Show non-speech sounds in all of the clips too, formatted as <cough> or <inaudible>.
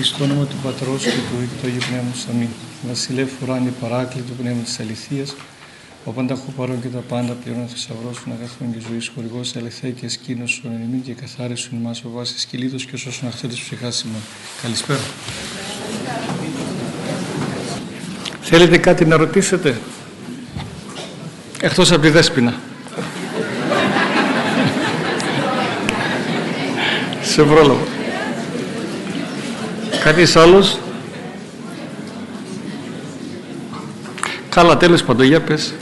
Εις το όνομα του Πατρός και του Υιού και του Αγίου Πνεύματος. Αμήν. Βασιλεύ ουράνι παράκλητο πνεύμα της αληθείας, ο πανταχού παρόν και τα πάντα πληρώνω θησαυρός σου αγαθών και ζωής χορηγός, αληθέ και σκήνος σου ενημή και καθάρισον εμά ο βάσης κυλίδο και όσων αχθέντε ψυχά ημών. Καλησπέρα. Θέλετε κάτι να ρωτήσετε, εκτός από τη Δέσποινα. Σε πρόλαβο. Κανείς άλλος. Καλά, τέλος πάντων, για πες.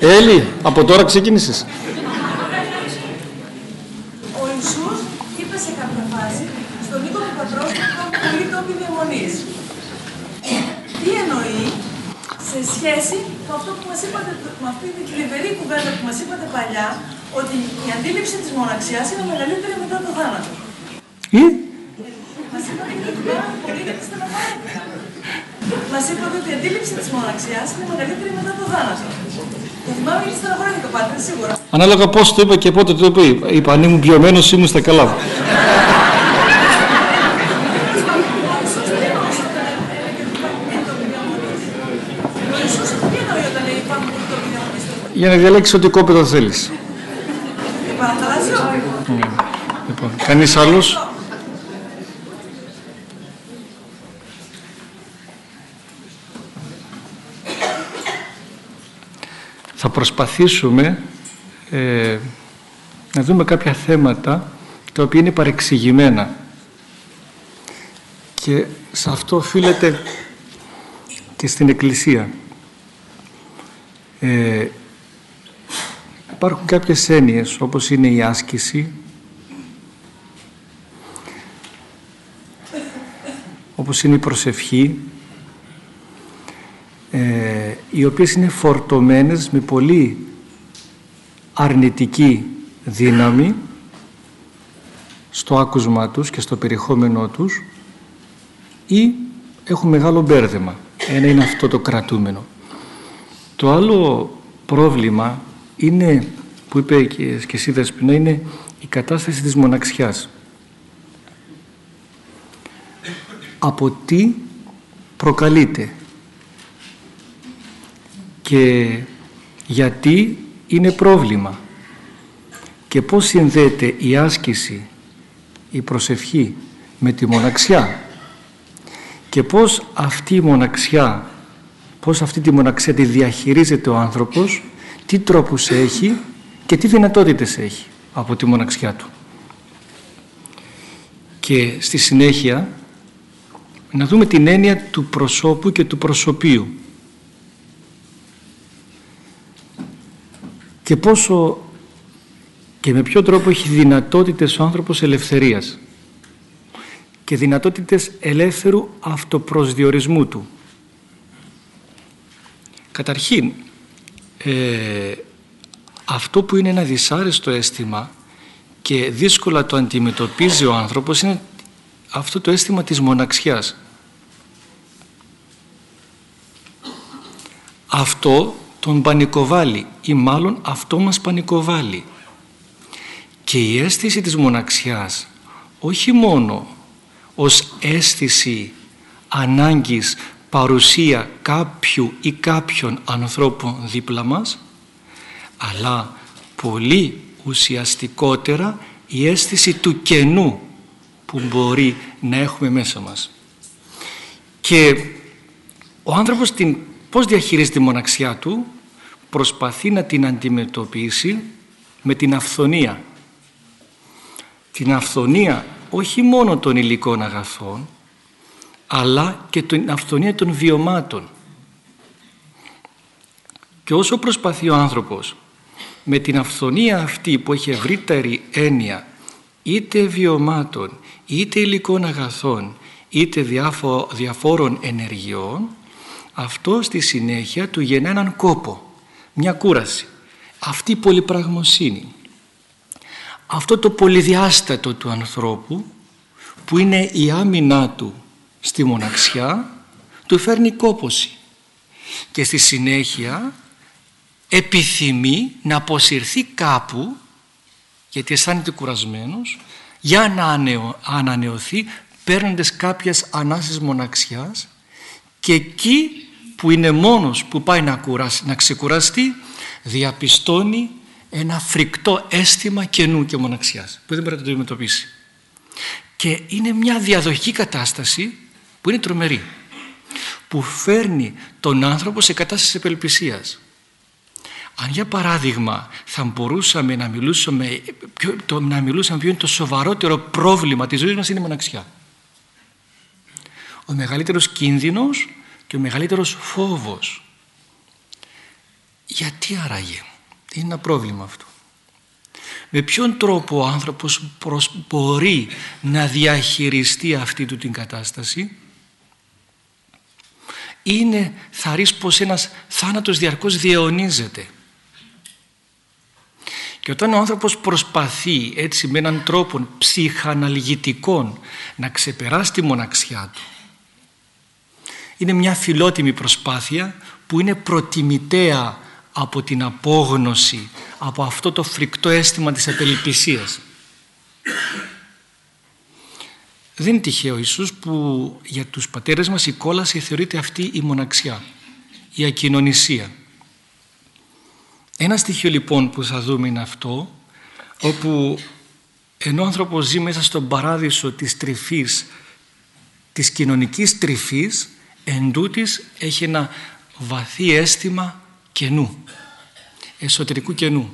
Έλλη, από τώρα ξεκίνησες. Ο Ιησούς είπε σε κάποια φάση στον οίκο του πατρός του υπάρχουν πολλοί τόποι διαμονής. Τι εννοεί σε σχέση με αυτό που μας είπατε, με αυτή την θλιβερή κουβέντα που μας είπατε παλιά, ότι η αντίληψη της μοναξιάς είναι μεγαλύτερη μετά το θάνατο. Ή, Μας είπατε για την πάρα πολύ για τη στενοχώρια. Μας είπατε ότι η αντίληψη της μοναξιάς είναι μεγαλύτερη μετά το θάνατο. Το θυμάμαι γιατί στενοχωρέθηκα πάτε, σίγουρα. Ανάλογα πώς το είπα και πότε το είπα. Είπα, αν ήμουν πιωμένος ήμουν στα καλά. μου. Ο Ιησούς τι εννοεί όταν λέει υπάρχουν πολλοί τόποι διαμονής. Για να διαλέξεις ό,τι κόπεδο θέλεις. Παραθαλάσσιο. Λοιπόν, κανείς άλλος; Θα προσπαθήσουμε ε, να δούμε κάποια θέματα τα οποία είναι παρεξηγημένα. Και σε αυτό οφείλεται και στην Εκκλησία. Ε, υπάρχουν κάποιες έννοιες όπως είναι η άσκηση. Όπως είναι η προσευχή. Ε, οι οποίες είναι φορτωμένες με πολύ αρνητική δύναμη στο άκουσμα τους και στο περιεχόμενό τους ή έχουν μεγάλο μπέρδεμα. Ένα είναι αυτό το κρατούμενο. Το άλλο πρόβλημα είναι, που είπε και, και εσύ Δεσποιნა, είναι η κατάσταση της μοναξιάς. Από τι προκαλείται και γιατί είναι πρόβλημα και πώς συνδέεται η άσκηση, η προσευχή με τη μοναξιά και πώς αυτή η μοναξιά, πώς αυτή τη μοναξιά τη διαχειρίζεται ο άνθρωπος, τι τρόπους έχει και τι δυνατότητες έχει από τη μοναξιά του. Και στη συνέχεια να δούμε την έννοια του προσώπου και του προσωπίου. Και πόσο και με ποιο τρόπο έχει δυνατότητες ο άνθρωπος ελευθερίας και δυνατότητες ελεύθερου αυτοπροσδιορισμού του. Καταρχήν, ε, αυτό που είναι ένα δυσάρεστο αίσθημα και δύσκολα το αντιμετωπίζει ο άνθρωπος είναι αυτό το αίσθημα της μοναξιάς. Αυτό τον πανικοβάλλει ή μάλλον αυτό μας πανικοβάλλει. Και η αίσθηση της μοναξιάς όχι μόνο ως αίσθηση ανάγκης παρουσία κάποιου ή κάποιων ανθρώπων δίπλα μας αλλά πολύ ουσιαστικότερα η αίσθηση του κενού που μπορεί να έχουμε μέσα μας. Και ο άνθρωπος την, πώς διαχειρίζεται τη μοναξιά του; Προσπαθεί να την αντιμετωπίσει με την αυθονία. Την αυθονία όχι μόνο των υλικών αγαθών αλλά και την αυθονία των βιωμάτων. Και όσο προσπαθεί ο άνθρωπος με την αυθονία αυτή που έχει ευρύτερη έννοια είτε βιωμάτων, είτε υλικών αγαθών, είτε διάφο, διαφόρων ενεργειών, αυτό στη συνέχεια του γεννά έναν κόπο, μια κούραση. Αυτή η πολυπραγμοσύνη. Αυτό το πολυδιάστατο του ανθρώπου που είναι η άμυνά του στη μοναξιά του φέρνει κόποση, και στη συνέχεια επιθυμεί να αποσυρθεί κάπου γιατί αισθάνεται κουρασμένος για να ανανεωθεί παίρνοντας κάποιες ανάσες μοναξιάς και εκεί που είναι μόνος που πάει να, κουράσει, να ξεκουραστεί διαπιστώνει ένα φρικτό αίσθημα καινού και μοναξιάς που δεν μπορεί να το αντιμετωπίσει. Και είναι μια διαδοχική κατάσταση που είναι τρομερή που φέρνει τον άνθρωπο σε κατάσταση επελπισίας. Αν για παράδειγμα θα μπορούσαμε να μιλούσαμε, ποιο, το, να μιλούσαμε ποιο είναι το σοβαρότερο πρόβλημα της ζωής μας είναι η μοναξιά. Ο μεγαλύτερος κίνδυνος και ο μεγαλύτερος φόβος. Γιατί άραγε, είναι ένα πρόβλημα αυτό; Με ποιον τρόπο ο άνθρωπος μπορεί να διαχειριστεί αυτή του την κατάσταση; Είναι θα ρίξει πως ένας θάνατος διαρκώς διαιωνίζεται και όταν ο άνθρωπος προσπαθεί έτσι με έναν τρόπο ψυχαναλγητικών να ξεπεράσει τη μοναξιά του είναι μια φιλότιμη προσπάθεια που είναι προτιμητέα από την απόγνωση από αυτό το φρικτό αίσθημα της απελπισίας. Δεν είναι τυχαίο ίσως που για τους πατέρες μας η κόλαση θεωρείται αυτή η μοναξιά, η ακοινωνισία. Ένα στοιχείο λοιπόν που θα δούμε είναι αυτό όπου ενώ ο άνθρωπος ζει μέσα στον παράδεισο της τρυφής της κοινωνικής τρυφής εν έχει ένα βαθύ αίσθημα κενού εσωτερικού κενού.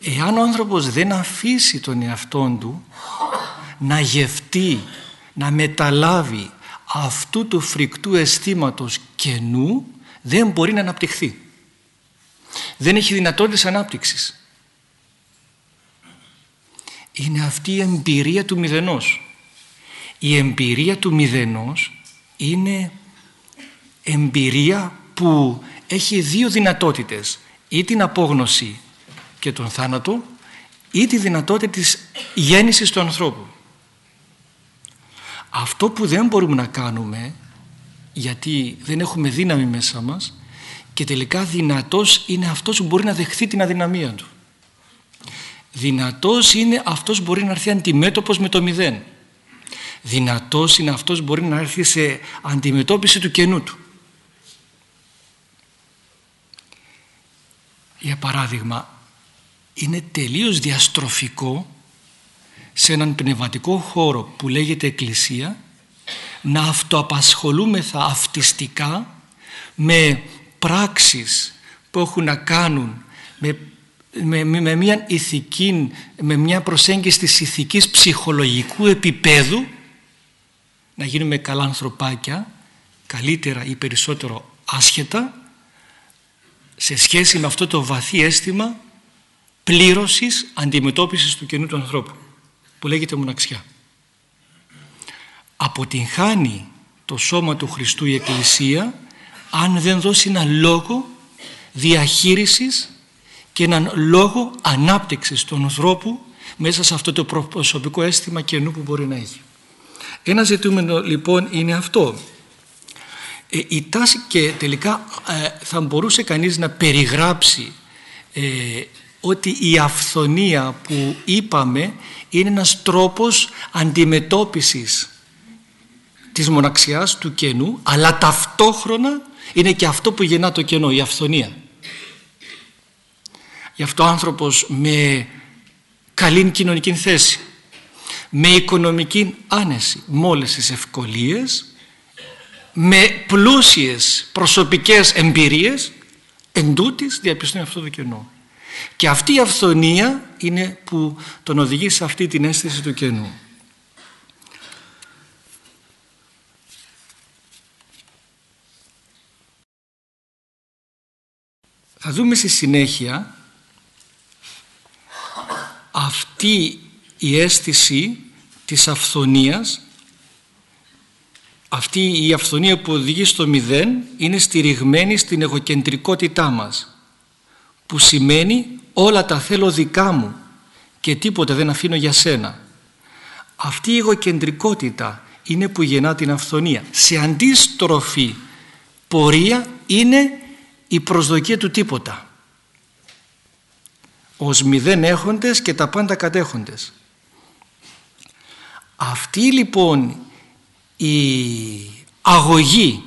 Εάν ο άνθρωπος δεν αφήσει τον εαυτόν του να γευτεί να μεταλάβει αυτού του φρικτού αισθήματος κενού δεν μπορεί να αναπτυχθεί. Δεν έχει δυνατότητες ανάπτυξης. Είναι αυτή η εμπειρία του μηδενός η εμπειρία του μηδενός είναι εμπειρία που έχει δύο δυνατότητες ή την απόγνωση και τον θάνατο ή τη δυνατότητα της γέννησης του ανθρώπου αυτό που δεν μπορούμε να κάνουμε γιατί δεν έχουμε δύναμη μέσα μας και τελικά δυνατός είναι αυτός που μπορεί να δεχθεί την αδυναμία του. Δυνατός είναι αυτός που μπορεί να έρθει αντιμέτωπος με το μηδέν. Δυνατός είναι αυτός που μπορεί να έρθει σε αντιμετώπιση του κενού του. Για παράδειγμα, είναι τελείως διαστροφικό σε έναν πνευματικό χώρο που λέγεται εκκλησία να αυτοαπασχολούμεθα αυτιστικά με πράξεις που έχουν να κάνουν με, με, με, μια ηθική, με μια προσέγγιση της ηθικής ψυχολογικού επίπεδου να γίνουμε καλά ανθρωπάκια καλύτερα ή περισσότερο άσχετα σε σχέση με αυτό το βαθύ αίσθημα πλήρωσης αντιμετώπισης του καινού του ανθρώπου που λέγεται μοναξιά. Αποτυγχάνει το σώμα του Χριστού η Εκκλησία αν δεν δώσει έναν λόγο διαχείρισης και έναν λόγο ανάπτυξης του ανθρώπου μέσα σε αυτό το προσωπικό αίσθημα καινού που μπορεί να έχει. Ένα ζητούμενο λοιπόν είναι αυτό. Ε, η τάση και τελικά ε, θα μπορούσε κανείς να περιγράψει ε, ότι η αυθονία που είπαμε είναι ένας τρόπος αντιμετώπισης της μοναξιάς του κενού αλλά ταυτόχρονα είναι και αυτό που γεννά το κενό, η αυθονία. Γι' αυτό ο άνθρωπος με καλή κοινωνική θέση, με οικονομική άνεση, με όλες τις ευκολίες, με πλούσιες προσωπικές εμπειρίες, εν τούτης διαπιστώνει αυτό το κενό. Και αυτή η αυθονία είναι που τον οδηγεί σε αυτή την αίσθηση του κενού. Θα δούμε στη συνέχεια αυτή η αίσθηση της αυθονίας αυτή η αυθονία που οδηγεί στο μηδέν είναι στηριγμένη στην εγωκεντρικότητά μας που σημαίνει όλα τα θέλω δικά μου και τίποτα δεν αφήνω για σένα. Αυτή η εγωκεντρικότητα είναι που γεννά την αυθονία. Σε αντίστροφη πορεία είναι η προσδοκία του τίποτα. Ως μηδέν έχοντες και τα πάντα κατέχοντες. Αυτή λοιπόν η αγωγή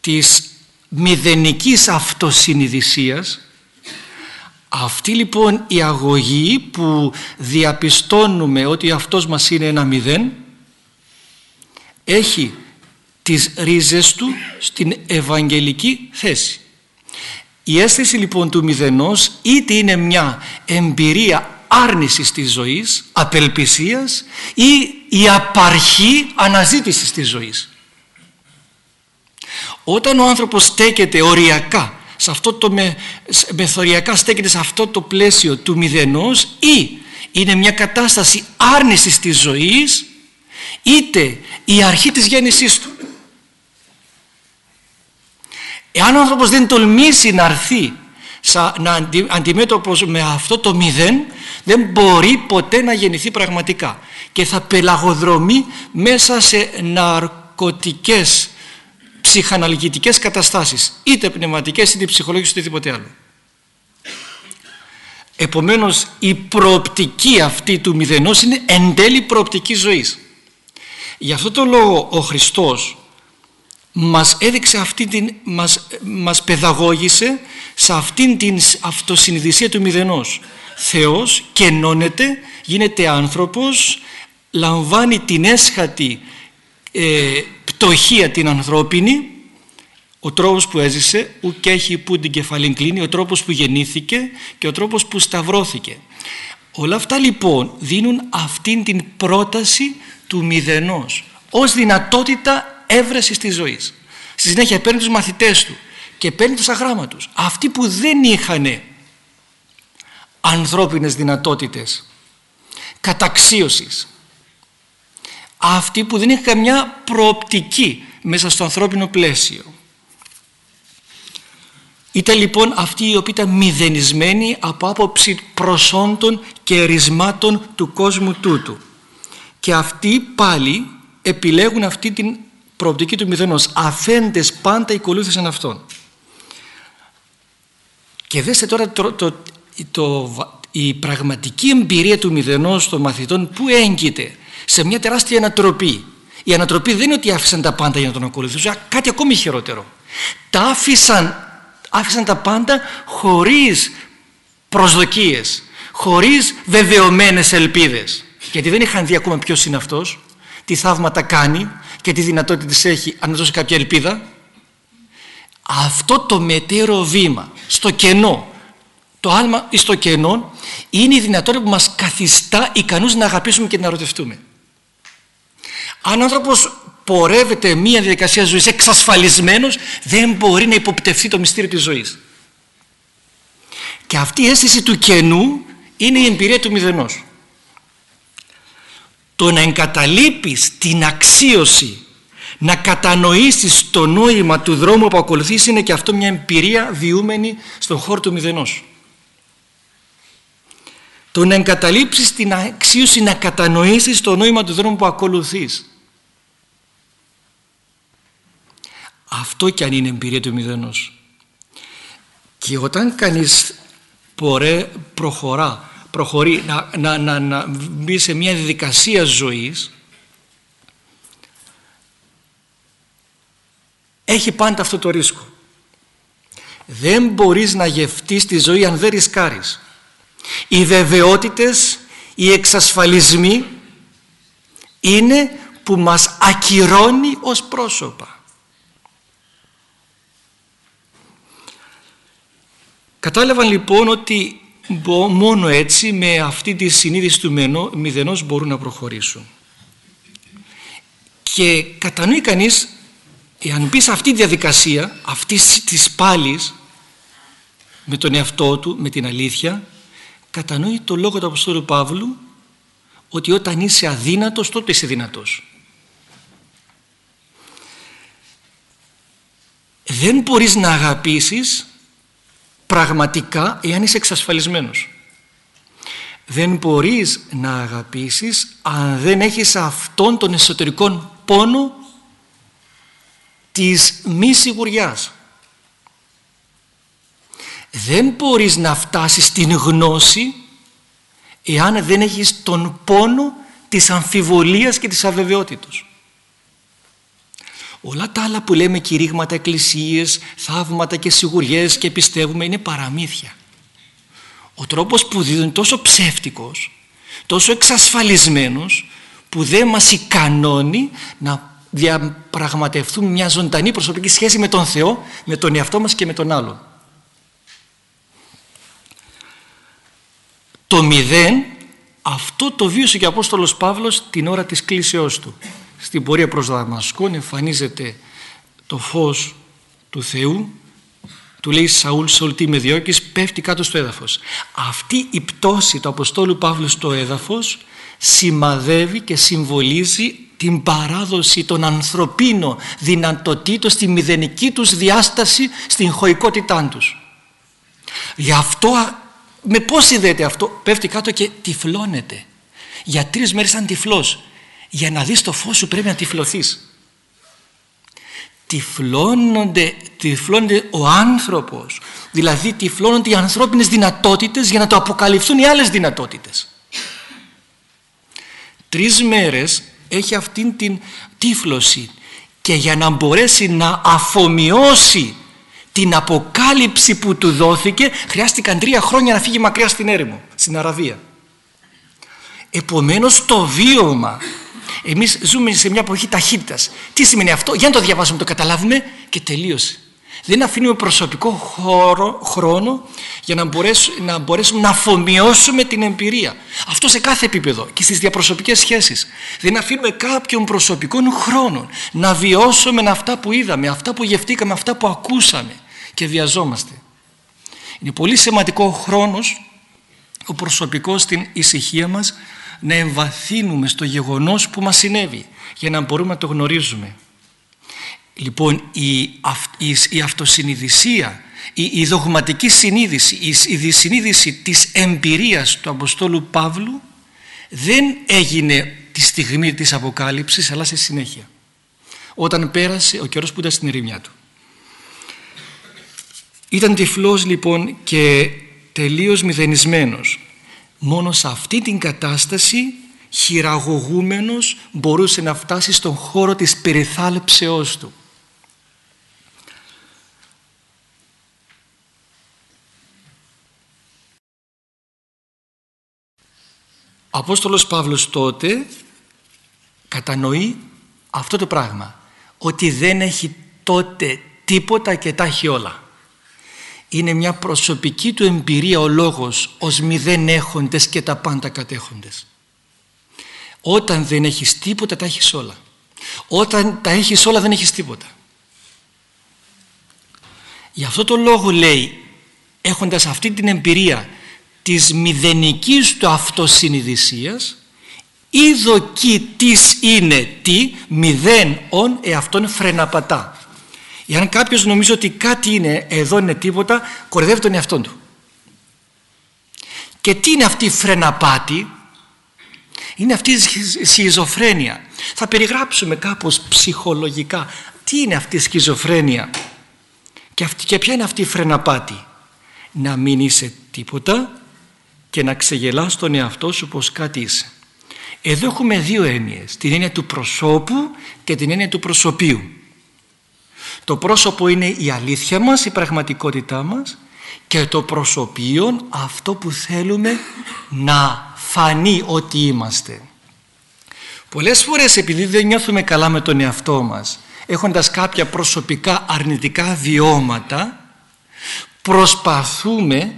της μηδενικής αυτοσυνειδησίας αυτή λοιπόν η αγωγή που διαπιστώνουμε ότι αυτός μας είναι ένα μηδέν έχει τις ρίζες του στην ευαγγελική θέση. Η αίσθηση λοιπόν του μηδενός είτε είναι μια εμπειρία άρνησης της ζωής, απελπισίας ή η απαρχή αναζήτησης της ζωής. Όταν ο άνθρωπος στέκεται οριακά σε αυτό το με, μεθοριακά στέκεται σε αυτό το πλαίσιο του μηδενός ή είναι μια κατάσταση άρνησης της ζωής είτε η αρχή της γέννησής του. Εάν ο άνθρωπος δεν τολμήσει να έρθει να αντιμέτωπος με αυτό το μηδέν δεν μπορεί ποτέ να γεννηθεί πραγματικά και θα πελαγοδρομεί μέσα σε ναρκωτικές ψυχαναλγητικές καταστάσεις είτε πνευματικές είτε ψυχολογικές είτε τίποτε άλλο. Επομένως η προοπτική αυτή του μηδενός είναι εν τέλει προοπτική ζωής. Γι' αυτό το λόγο ο Χριστός μας έδειξε αυτή την, μας, μας παιδαγώγησε σε αυτήν την αυτοσυνειδησία του μηδενός. Θεός κενώνεται, γίνεται άνθρωπος λαμβάνει την έσχατη ε, πτωχία την ανθρώπινη. Ο τρόπος που έζησε ουκ έχει που την κεφαλήν κλείνει ο τρόπος που γεννήθηκε και ο τρόπος που σταυρώθηκε. Όλα αυτά λοιπόν δίνουν αυτήν την πρόταση του μηδενός. Ως δυνατότητα έβρεσης της ζωής. Στη συνέχεια παίρνει τους μαθητές του και παίρνει τους αγράμματους αυτοί που δεν είχαν ανθρώπινες δυνατότητες καταξίωσης αυτοί που δεν είχαν καμιά προοπτική μέσα στο ανθρώπινο πλαίσιο. Ήταν λοιπόν αυτοί οι οποίοι ήταν μηδενισμένοι από άποψη προσόντων και ερισμάτων του κόσμου τούτου. Και αυτοί πάλι επιλέγουν αυτή την προοπτική του μηδενός. Αφέντες πάντα ακολούθησαν αυτόν. Και δέστε τώρα το, το, το, η πραγματική εμπειρία του μηδενός των μαθητών που έγκυται σε μια τεράστια ανατροπή. Η ανατροπή δεν είναι ότι άφησαν τα πάντα για να τον ακολουθήσουν, κάτι ακόμη χειρότερο. Τα άφησαν, άφησαν τα πάντα χωρίς προσδοκίες, χωρίς βεβαιωμένες ελπίδες. Γιατί δεν είχαν δει ακόμα ποιος είναι αυτός, τι θαύματα κάνει και τι δυνατότητες έχει αν δώσει κάποια ελπίδα. Αυτό το μετέρο βήμα στο κενό, το άλμα στο κενό είναι η δυνατότητα που μας καθιστά ικανούς να αγαπήσουμε και να ερωτευτούμε. Αν ο άνθρωπος πορεύεται μια διαδικασία ζωής εξασφαλισμένος δεν μπορεί να υποπτευθεί το μυστήριο της ζωής. Και αυτή η αίσθηση του κενού είναι η εμπειρία του μηδενός. Το να εγκαταλείπεις την αξίωση να κατανοήσεις το νόημα του δρόμου που ακολουθείς είναι και αυτό μια εμπειρία βιούμενη στον χώρο του μηδενός. Το να εγκαταλείψεις την αξίωση να κατανοήσεις το νόημα του δρόμου που ακολουθείς Αυτό και αν είναι εμπειρία του μηδενός. Και όταν κανείς πορε, προχωρά, προχωρεί να, να, να, να μπει σε μια διαδικασία ζωής έχει πάντα αυτό το ρίσκο. Δεν μπορείς να γευτείς τη ζωή αν δεν ρισκάρεις. Οι βεβαιότητες, οι εξασφαλισμοί είναι που μας ακυρώνει ως πρόσωπα. Κατάλαβαν λοιπόν ότι μόνο έτσι με αυτή τη συνείδηση του μηδενός μπορούν να προχωρήσουν. Και κατανοεί κανείς, εάν μπεις σε αυτή τη διαδικασία, αυτής της πάλης, με τον εαυτό του, με την αλήθεια, κατανοεί το λόγο του Αποστόλου Παύλου ότι όταν είσαι αδύνατος τότε είσαι δυνατός. Δεν μπορείς να αγαπήσεις πραγματικά εάν είσαι εξασφαλισμένος. Δεν μπορείς να αγαπήσεις αν δεν έχεις αυτόν τον εσωτερικό πόνο της μη σιγουριάς. Δεν μπορείς να φτάσεις στην γνώση εάν δεν έχεις τον πόνο της αμφιβολίας και της αβεβαιότητος. Όλα τα άλλα που λέμε κηρύγματα, εκκλησίες, θαύματα και σιγουριές και πιστεύουμε είναι παραμύθια. Ο τρόπος που δίδουν τόσο ψεύτικος, τόσο εξασφαλισμένος που δεν μας ικανώνει να διαπραγματευτούμε μια ζωντανή προσωπική σχέση με τον Θεό, με τον εαυτό μας και με τον άλλον. Το μηδέν αυτό το βίωσε και ο Απόστολος Παύλος την ώρα της κλήσεώς του. Στην πορεία προς Δαμασκόν εμφανίζεται το φως του Θεού του λέει Σαούλ, Σαούλ τι με διώκεις, πέφτει κάτω στο έδαφος. Αυτή η πτώση του Αποστόλου Παύλου στο έδαφος σημαδεύει και συμβολίζει την παράδοση των ανθρωπίνων δυνατοτήτων στη μηδενική τους διάσταση στην χωικότητά τους. Γι' αυτό με πώς συνδέεται αυτό; Πέφτει κάτω και τυφλώνεται. Για τρεις μέρες ήταν τυφλός. Για να δεις το φως σου πρέπει να τυφλωθείς. Τυφλώνονται, τυφλώνονται ο άνθρωπος. Δηλαδή τυφλώνονται οι ανθρώπινες δυνατότητες για να το αποκαλυφθούν οι άλλες δυνατότητες. Τρεις μέρες έχει αυτήν την τύφλωση και για να μπορέσει να αφομοιώσει την αποκάλυψη που του δόθηκε χρειάστηκαν τρία χρόνια να φύγει μακριά στην έρημο, στην Αραβία. Επομένως το βίωμα, εμείς ζούμε σε μια εποχή ταχύτητας. Τι σημαίνει αυτό, για να το διαβάσουμε, το καταλάβουμε και τελείωσε. Δεν αφήνουμε προσωπικό χώρο, χρόνο για να μπορέσουμε, να μπορέσουμε να αφομοιώσουμε την εμπειρία. Αυτό σε κάθε επίπεδο και στις διαπροσωπικές σχέσεις. Δεν αφήνουμε κάποιον προσωπικό χρόνο να βιώσουμε αυτά που είδαμε, αυτά που γευτήκαμε, αυτά που ακούσαμε και βιαζόμαστε. Είναι πολύ σημαντικό ο χρόνος, ο προσωπικός στην ησυχία μας να εμβαθύνουμε στο γεγονός που μας συνέβη για να μπορούμε να το γνωρίζουμε. Λοιπόν η, η, η αυτοσυνειδησία, η, η δογματική συνείδηση, η, η συνείδηση της εμπειρίας του Αποστόλου Παύλου δεν έγινε τη στιγμή της Αποκάλυψης αλλά σε συνέχεια. Όταν πέρασε ο καιρός που ήταν στην ερημιά του. Ήταν τυφλός λοιπόν και τελείως μηδενισμένος. Μόνο σε αυτή την κατάσταση χειραγωγούμενος μπορούσε να φτάσει στον χώρο της περιθάλψεώς του. Ο Απόστολος Παύλος τότε κατανοεί αυτό το πράγμα ότι δεν έχει τότε τίποτα και τα έχει όλα είναι μια προσωπική του εμπειρία ο λόγος ως μηδέν έχοντες και τα πάντα κατέχοντες. Όταν δεν έχεις τίποτα τα έχεις όλα. Όταν τα έχεις όλα δεν έχεις τίποτα. Γι' αυτό το λόγο λέει έχοντας αυτή την εμπειρία της μηδενικής του αυτοσυνειδησίας δοκί της είναι τι μηδέν ον εαυτόν φρεναπατά Εάν κάποιος νομίζει ότι κάτι είναι, εδώ είναι τίποτα, κορυδεύει τον εαυτό του. Και τι είναι αυτή η φρεναπάτη, είναι αυτή η σχιζοφρένεια. Θα περιγράψουμε κάπως ψυχολογικά τι είναι αυτή η σχιζοφρένεια και, αυτή, και ποια είναι αυτή η φρεναπάτη. Να μην είσαι τίποτα και να ξεγελάς τον εαυτό σου πως κάτι είσαι. Εδώ έχουμε δύο έννοιες, την έννοια του προσώπου και την έννοια του προσωπίου. Το πρόσωπο είναι η αλήθεια μας, η πραγματικότητά μας και το προσωπείο αυτό που θέλουμε να φανεί ότι είμαστε. Πολλές φορές επειδή δεν νιώθουμε καλά με τον εαυτό μας έχοντας κάποια προσωπικά αρνητικά βιώματα προσπαθούμε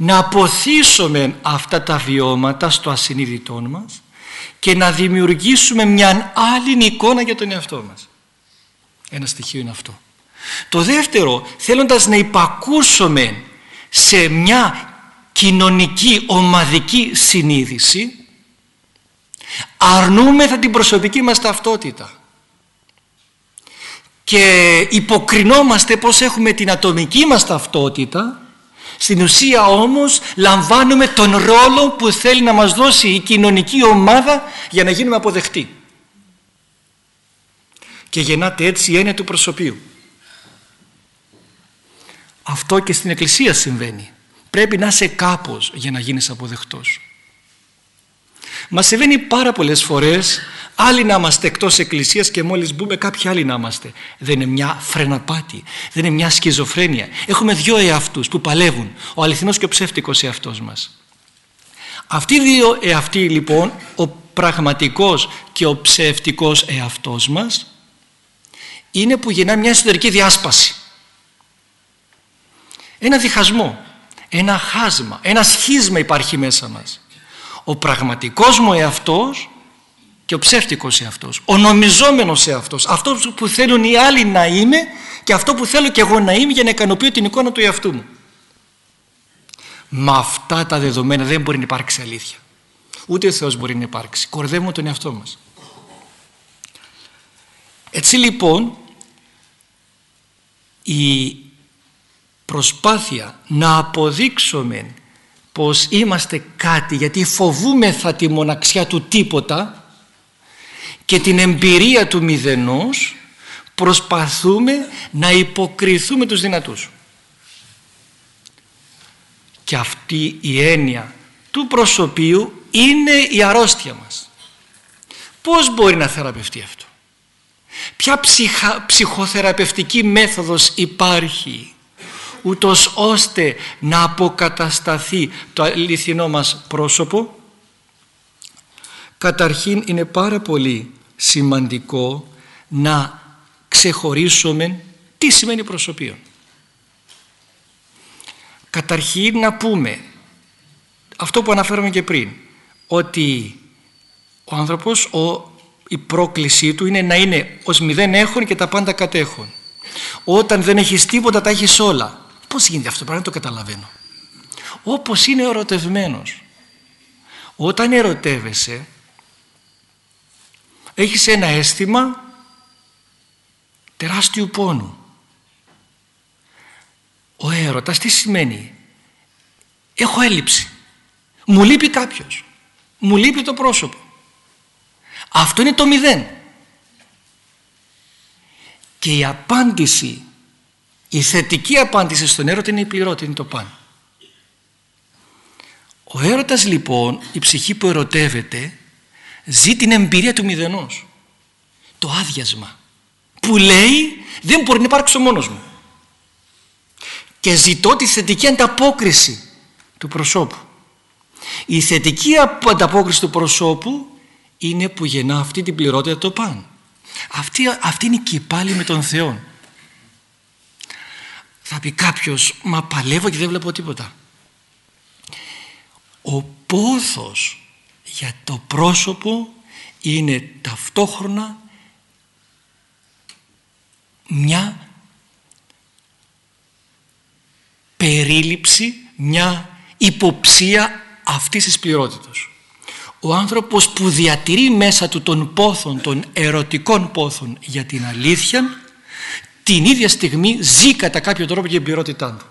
να αποθήσουμε αυτά τα βιώματα στο ασυνείδητό μας και να δημιουργήσουμε μια άλλη εικόνα για τον εαυτό μας. Ένα στοιχείο είναι αυτό. Το δεύτερο, θέλοντας να υπακούσουμε σε μια κοινωνική ομαδική συνείδηση, αρνούμεθα την προσωπική μας ταυτότητα και υποκρινόμαστε πως έχουμε την ατομική μας ταυτότητα στην ουσία όμως λαμβάνουμε τον ρόλο που θέλει να μας δώσει η κοινωνική ομάδα για να γίνουμε αποδεκτοί και γεννάται έτσι η έννοια του προσωπείου. Αυτό και στην Εκκλησία συμβαίνει. Πρέπει να είσαι κάπως για να γίνεις αποδεκτός. Μας συμβαίνει πάρα πολλές φορές άλλοι να είμαστε εκτός εκκλησίας και μόλις μπούμε κάποιοι άλλοι να είμαστε. Δεν είναι μια φρεναπάτη, δεν είναι μια σκιζοφρένεια. Έχουμε δυο εαυτούς που παλεύουν, ο αληθινός και ο ψεύτικος εαυτός μας. Αυτοί οι δύο εαυτοί λοιπόν, ο πραγματικός και ο ψεύτικος εαυτός μας, είναι που γεννά μια εσωτερική διάσπαση. Ένα διχασμό, ένα χάσμα, ένα σχίσμα υπάρχει μέσα μας. Ο πραγματικός μου εαυτός και ο ψεύτικος εαυτός, ο νομιζόμενος εαυτός, αυτό που θέλουν οι άλλοι να είμαι και αυτό που θέλω και εγώ να είμαι για να ικανοποιώ την εικόνα του εαυτού μου. Με αυτά τα δεδομένα δεν μπορεί να υπάρξει αλήθεια. Ούτε ο Θεός μπορεί να υπάρξει. Κορδεύουμε τον εαυτό μας. Έτσι λοιπόν η προσπάθεια να αποδείξουμε πως είμαστε κάτι γιατί φοβούμεθα τη μοναξιά του τίποτα και την εμπειρία του μηδενός προσπαθούμε να υποκριθούμε τους δυνατούς. Και αυτή η έννοια του προσωπίου είναι η αρρώστια μας. Πώς μπορεί να θεραπευτεί αυτό; Ποια ψυχα, ψυχοθεραπευτική μέθοδος υπάρχει; Ούτως ώστε να αποκατασταθεί το αληθινό μας πρόσωπο. Καταρχήν είναι πάρα πολύ σημαντικό να ξεχωρίσουμε τι σημαίνει προσωπείο. Καταρχήν να πούμε αυτό που αναφέραμε και πριν ότι ο άνθρωπος ο, η πρόκλησή του είναι να είναι ως μηδέν έχουν και τα πάντα κατέχουν. Όταν δεν έχεις τίποτα τα έχεις όλα. Πώς γίνεται αυτό, πρέπει να το καταλαβαίνω. Όπως είναι ερωτευμένος. Όταν ερωτεύεσαι έχεις ένα αίσθημα τεράστιου πόνου. Ο έρωτας τι σημαίνει; Έχω έλλειψη. Μου λείπει κάποιος. Μου λείπει το πρόσωπο. Αυτό είναι το μηδέν. Και η απάντηση, η θετική απάντηση στον έρωτα είναι η πληρώτη, είναι το παν. Ο έρωτας λοιπόν, η ψυχή που ερωτεύεται, ζει την εμπειρία του μηδενός. Το άδειασμα. Που λέει δεν μπορεί να υπάρξω μόνος μου. Και ζητώ τη θετική ανταπόκριση του προσώπου. Η θετική ανταπόκριση του προσώπου είναι που γεννά αυτή την πληρότητα το παν. Αυτή, αυτή είναι και πάλι με τον Θεό. Θα πει κάποιος, μα παλεύω και δεν βλέπω τίποτα. Ο πόθος για το πρόσωπο είναι ταυτόχρονα μια περίληψη, μια υποψία αυτής της πληρότητας. Ο άνθρωπος που διατηρεί μέσα του τον πόθον, των ερωτικών πόθων για την αλήθεια, την ίδια στιγμή ζει κατά κάποιο τρόπο και την πληρότητά του.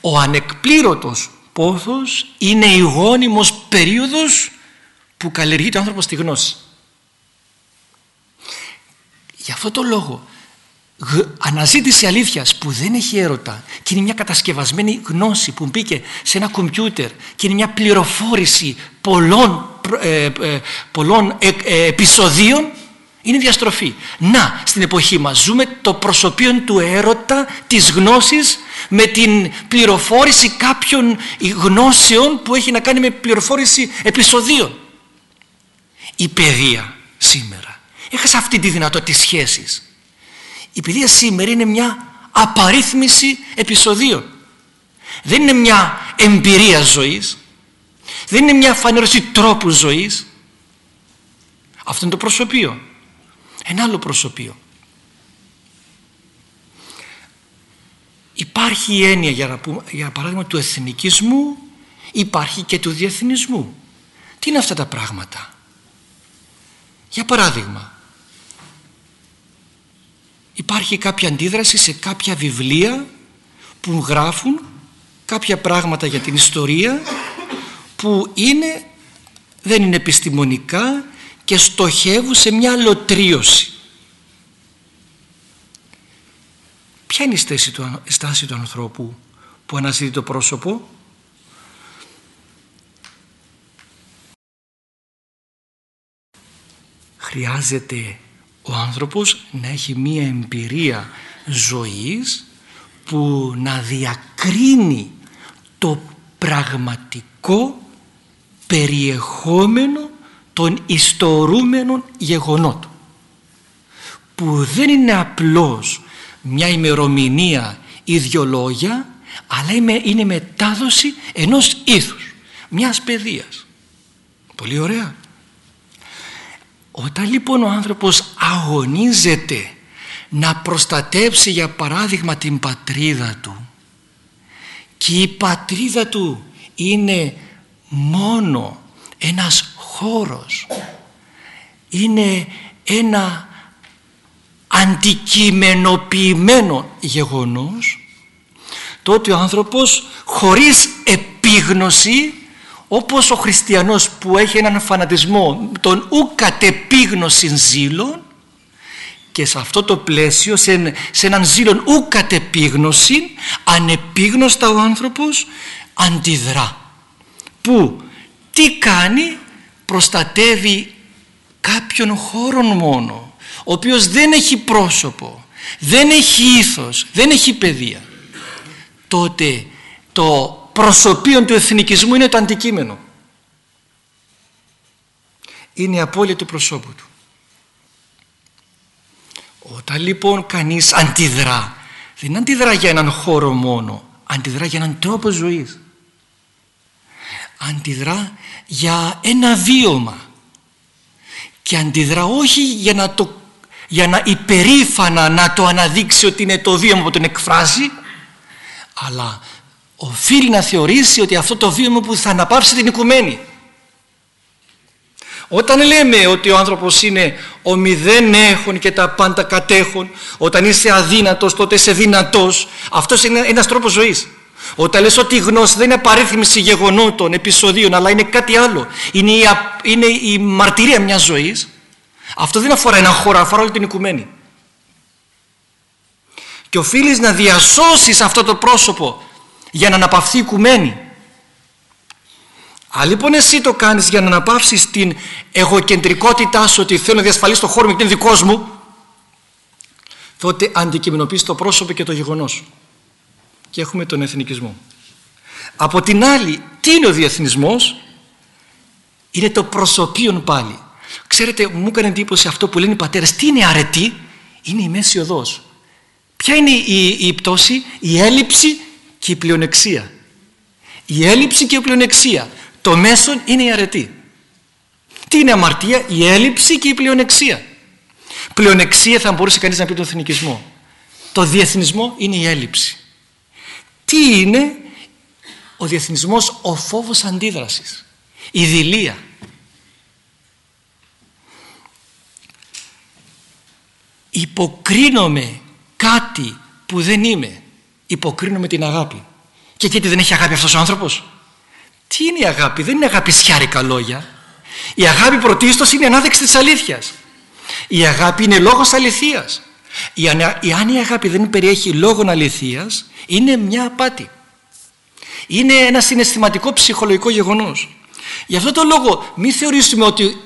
Ο ανεκπλήρωτος πόθος είναι η γόνιμος περίοδος που καλλιεργεί το άνθρωπο στη γνώση. Γι' αυτό το λόγο αναζήτηση αλήθειας που δεν έχει έρωτα και είναι μια κατασκευασμένη γνώση που μπήκε σε ένα κομπιούτερ και είναι μια πληροφόρηση πολλών, ε, ε, πολλών ε, επεισοδίων είναι διαστροφή. Να, στην εποχή μας ζούμε το προσωπείο του έρωτα της γνώσης με την πληροφόρηση κάποιων γνώσεων που έχει να κάνει με πληροφόρηση επεισοδίων. Η παιδεία σήμερα έχασε αυτή τη δυνατότητα της σχέσης η παιδεία σήμερα είναι μια απαρίθμηση επεισοδίων. Δεν είναι μια εμπειρία ζωής. Δεν είναι μια φανέρωση τρόπου ζωής. Αυτό είναι το προσωπείο. Ένα άλλο προσωπείο. Υπάρχει η έννοια για, να πούμε, για παράδειγμα του εθνικισμού υπάρχει και του διεθνισμού. Τι είναι αυτά τα πράγματα; Για παράδειγμα υπάρχει κάποια αντίδραση σε κάποια βιβλία που γράφουν κάποια πράγματα για την ιστορία που είναι, δεν είναι επιστημονικά και στοχεύουν σε μια λωτρίωση. Ποια είναι η στάση του, η στάση του ανθρώπου που αναζητεί το πρόσωπο; Χρειάζεται ο άνθρωπος να έχει μία εμπειρία ζωής που να διακρίνει το πραγματικό περιεχόμενο των ιστορούμενων γεγονότων που δεν είναι απλώς μια ημερομηνία ή δυο λόγια αλλά είναι μετάδοση ενός ήθους, μιας παιδείας. Πολύ ωραία. Όταν λοιπόν ο άνθρωπος αγωνίζεται να προστατεύσει για παράδειγμα την πατρίδα του και η πατρίδα του είναι μόνο ένας χώρος. Είναι ένα αντικειμενοποιημένο γεγονός τότε ο άνθρωπος χωρίς επίγνωση όπως ο χριστιανός που έχει έναν φανατισμό τον ου κατεπίγνωση ζήλων και σε αυτό το πλαίσιο σε, σε έναν ζήλον ου κατεπίγνωση ανεπίγνωστα ο άνθρωπος αντιδρά. Που τι κάνει προστατεύει κάποιον χώρο μόνο ο οποίος δεν έχει πρόσωπο δεν έχει ήθος δεν έχει παιδεία. Τότε το προσωπείο του εθνικισμού είναι το αντικείμενο. Είναι η απώλεια του προσώπου του. Όταν λοιπόν κανείς αντιδρά δεν αντιδρά για έναν χώρο μόνο αντιδρά για έναν τρόπο ζωής αντιδρά για ένα βίωμα. Και αντιδρά όχι για να, το, για να υπερήφανα να το αναδείξει ότι είναι το βίωμα που τον εκφράζει αλλά οφείλει να θεωρήσει ότι αυτό το βίωμα που θα αναπαύσει την οικουμένη. Όταν λέμε ότι ο άνθρωπος είναι ο μηδέν έχων και τα πάντα κατέχων όταν είσαι αδύνατος τότε είσαι δυνατός αυτός είναι ένας τρόπος ζωής όταν λες ότι η γνώση δεν είναι απαρίθμηση γεγονότων, επεισοδίων αλλά είναι κάτι άλλο. Είναι η, είναι η μαρτυρία μιας ζωής. Αυτό δεν αφορά ένα χώρο, αφορά όλη την οικουμένη. Και οφείλεις να διασώσεις αυτό το πρόσωπο για να αναπαυθεί η οικουμένη. Αν λοιπόν εσύ το κάνεις για να αναπαύσεις την εγωκεντρικότητά σου ότι θέλω να διασφαλίσω το χώρο μου και είναι δικός μου. Τότε αντικειμενοποιείς το πρόσωπο και το γεγονός και έχουμε τον εθνικισμό από την άλλη τι είναι ο διεθνισμός; Είναι το προσωπείον πάλι ξέρετε μου έκανε εντύπωση αυτό που λένε οι πατέρες τι είναι αρετή; Είναι η μέση οδός ποια είναι η, η πτώση; Η έλλειψη και η πλεονεξία η έλλειψη και η πλεονεξία το μέσον είναι η αρετή. Τι είναι αμαρτία, η έλλειψη και η πλεονεξία. Πλεονεξία θα μπορούσε κανείς να πει τον εθνικισμό. Το διεθνισμό είναι η έλλειψη. Τι είναι; Ο διεθνισμός, ο φόβος αντίδρασης, η δηλία. Υποκρίνομαι κάτι που δεν είμαι. Υποκρίνομαι την αγάπη. Και γιατί δεν έχει αγάπη αυτός ο άνθρωπος; Τι είναι η αγάπη, δεν είναι αγάπη σιάρικα λόγια. Η αγάπη πρωτίστως είναι ανάδειξη της αλήθειας. Η αγάπη είναι λόγος αληθείας. Αν η αγάπη δεν περιέχει λόγον αληθείας, είναι μια απάτη. Είναι ένα συναισθηματικό ψυχολογικό γεγονός. Γι' αυτό το λόγο μην θεωρήσουμε ότι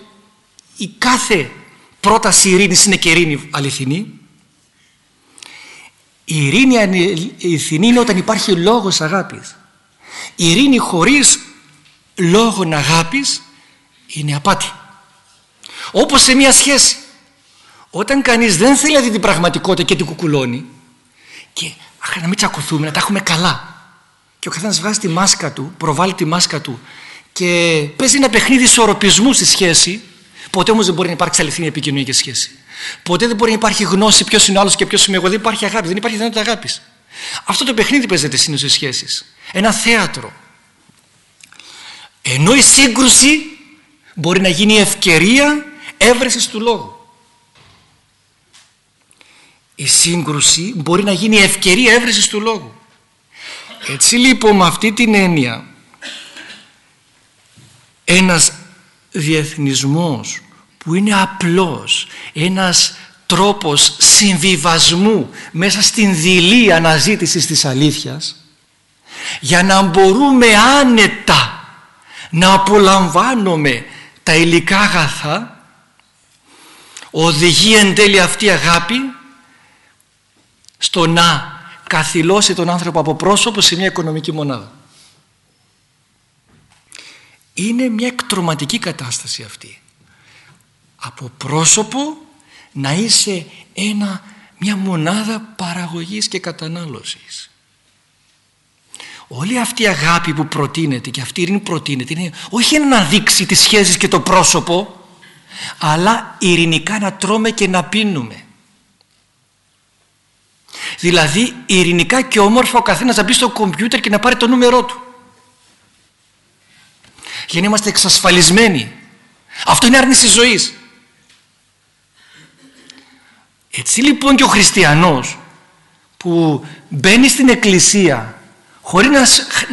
η κάθε πρόταση ειρήνης είναι και ειρήνη αληθινή. Η ειρήνη αληθινή είναι όταν υπάρχει λόγος αγάπης. Η ειρήνη χωρίς λόγων αγάπης είναι απάτη. Όπως σε μια σχέση. Όταν κανείς δεν θέλει να δει την πραγματικότητα και την κουκουλώνει και αχ, να μην τσακωθούμε, να τα έχουμε καλά. Και ο καθένας βγάζει τη μάσκα του, προβάλλει τη μάσκα του και παίζει ένα παιχνίδι ισορροπισμού στη σχέση Ποτέ όμως δεν μπορεί να υπάρξει αληθινή επικοινωνία και σχέση. Ποτέ δεν μπορεί να υπάρχει γνώση ποιος είναι ο άλλος και ποιος είμαι εγώ. Δεν υπάρχει αγάπη, δεν υπάρχει δυνατότητα αγάπης. Αυτό το παιχνίδι παίζεται συνήθως σε σχέσεις. Ένα θέατρο. Ενώ η σύγκρουση μπορεί να γίνει ευκαιρία έβρεσης του λόγου. Η σύγκρουση μπορεί να γίνει ευκαιρία έβρεσης του λόγου. Έτσι λοιπόν με αυτή την έννοια ένας διεθνισμός που που είναι απλός, ένας τρόπος συμβιβασμού μέσα στην δειλή αναζήτησης της αλήθειας για να μπορούμε άνετα να απολαμβάνουμε τα υλικά αγαθά οδηγεί εν τέλει αυτή η αγάπη στο να καθυλώσει τον άνθρωπο από πρόσωπο σε μια οικονομική μονάδα. Είναι μια εκτροματική κατάσταση αυτή. Από πρόσωπο να είσαι ένα, μια μονάδα παραγωγής και κατανάλωσης. Όλη αυτή η αγάπη που προτείνεται και αυτή η προτείνεται είναι όχι να δείξει τις σχέσεις και το πρόσωπο αλλά ειρηνικά να τρώμε και να πίνουμε. Δηλαδή ειρηνικά και όμορφα ο καθένας να μπει στο κομπιούτερ και να πάρει το νούμερό του. Για να είμαστε εξασφαλισμένοι. Αυτό είναι άρνηση ζωής. Έτσι λοιπόν και ο χριστιανός που μπαίνει στην εκκλησία χωρίς να,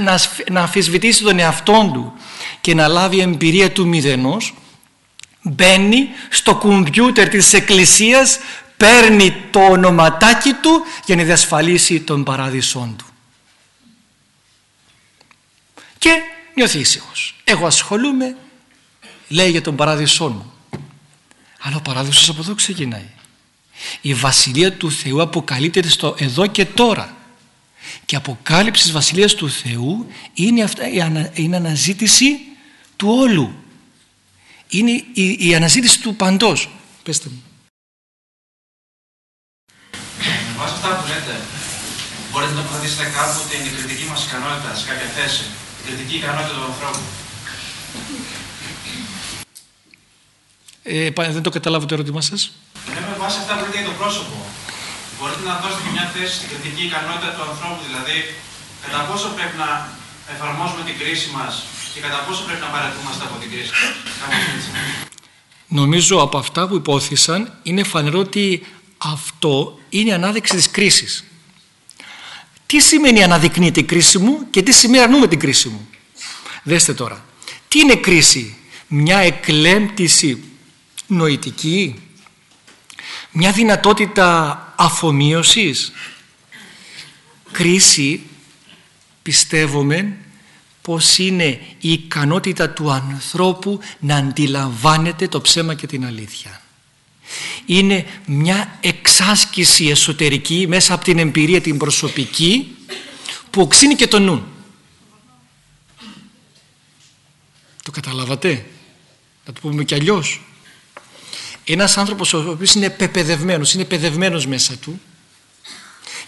να, να αφισβητήσει τον εαυτόν του και να λάβει εμπειρία του μηδενός μπαίνει στο κομπιούτερ της εκκλησίας παίρνει το ονοματάκι του για να διασφαλίσει τον παράδεισόν του. Και νιώθει ήσυχος. Εγώ ασχολούμαι λέει για τον παράδεισό μου αλλά ο παράδεισος από εδώ ξεκινάει. Η Βασιλεία του Θεού αποκαλύπτεται στο εδώ και τώρα και αποκάλυψη της Βασιλείας του Θεού είναι, αυτά, η ανα, είναι αναζήτηση του όλου. Είναι η, η αναζήτηση του παντός. Πέστε μου Με βάση αυτά που λέτε. Μπορείτε να αποθετήσετε κάπου την κριτική μας ικανότητα σε κάποια θέση. Η κριτική ικανότητα του ανθρώπου. Ε, δεν το καταλάβω το ερώτημά σας. Ναι, με βάση αυτά που λέτε για το πρόσωπο μπορείτε να δώσετε και μια θέση στην κριτική ικανότητα του ανθρώπου, δηλαδή κατά πόσο πρέπει να εφαρμόζουμε την κρίση μας και κατά πόσο πρέπει να παρατούμαστε από την κρίση μας. Νομίζω από αυτά που υπόθησαν είναι φανερό ότι αυτό είναι ανάδειξη της κρίσης. Τι σημαίνει αναδεικνύεται η κρίση μου και τι σημαίνει αρνούμε την κρίση μου; Δέστε τώρα. Τι είναι κρίση; Μια εκλέμπτηση νοητική; Μια δυνατότητα αφομοίωσης; Κρίση πιστεύουμε πως είναι η ικανότητα του ανθρώπου να αντιλαμβάνεται το ψέμα και την αλήθεια είναι μια εξάσκηση εσωτερική μέσα από την εμπειρία την προσωπική που οξύνει και το νου το καταλάβατε; Να το πούμε κι αλλιώς ένας άνθρωπος ο οποίος είναι πεπαιδευμένος, είναι παιδευμένος μέσα του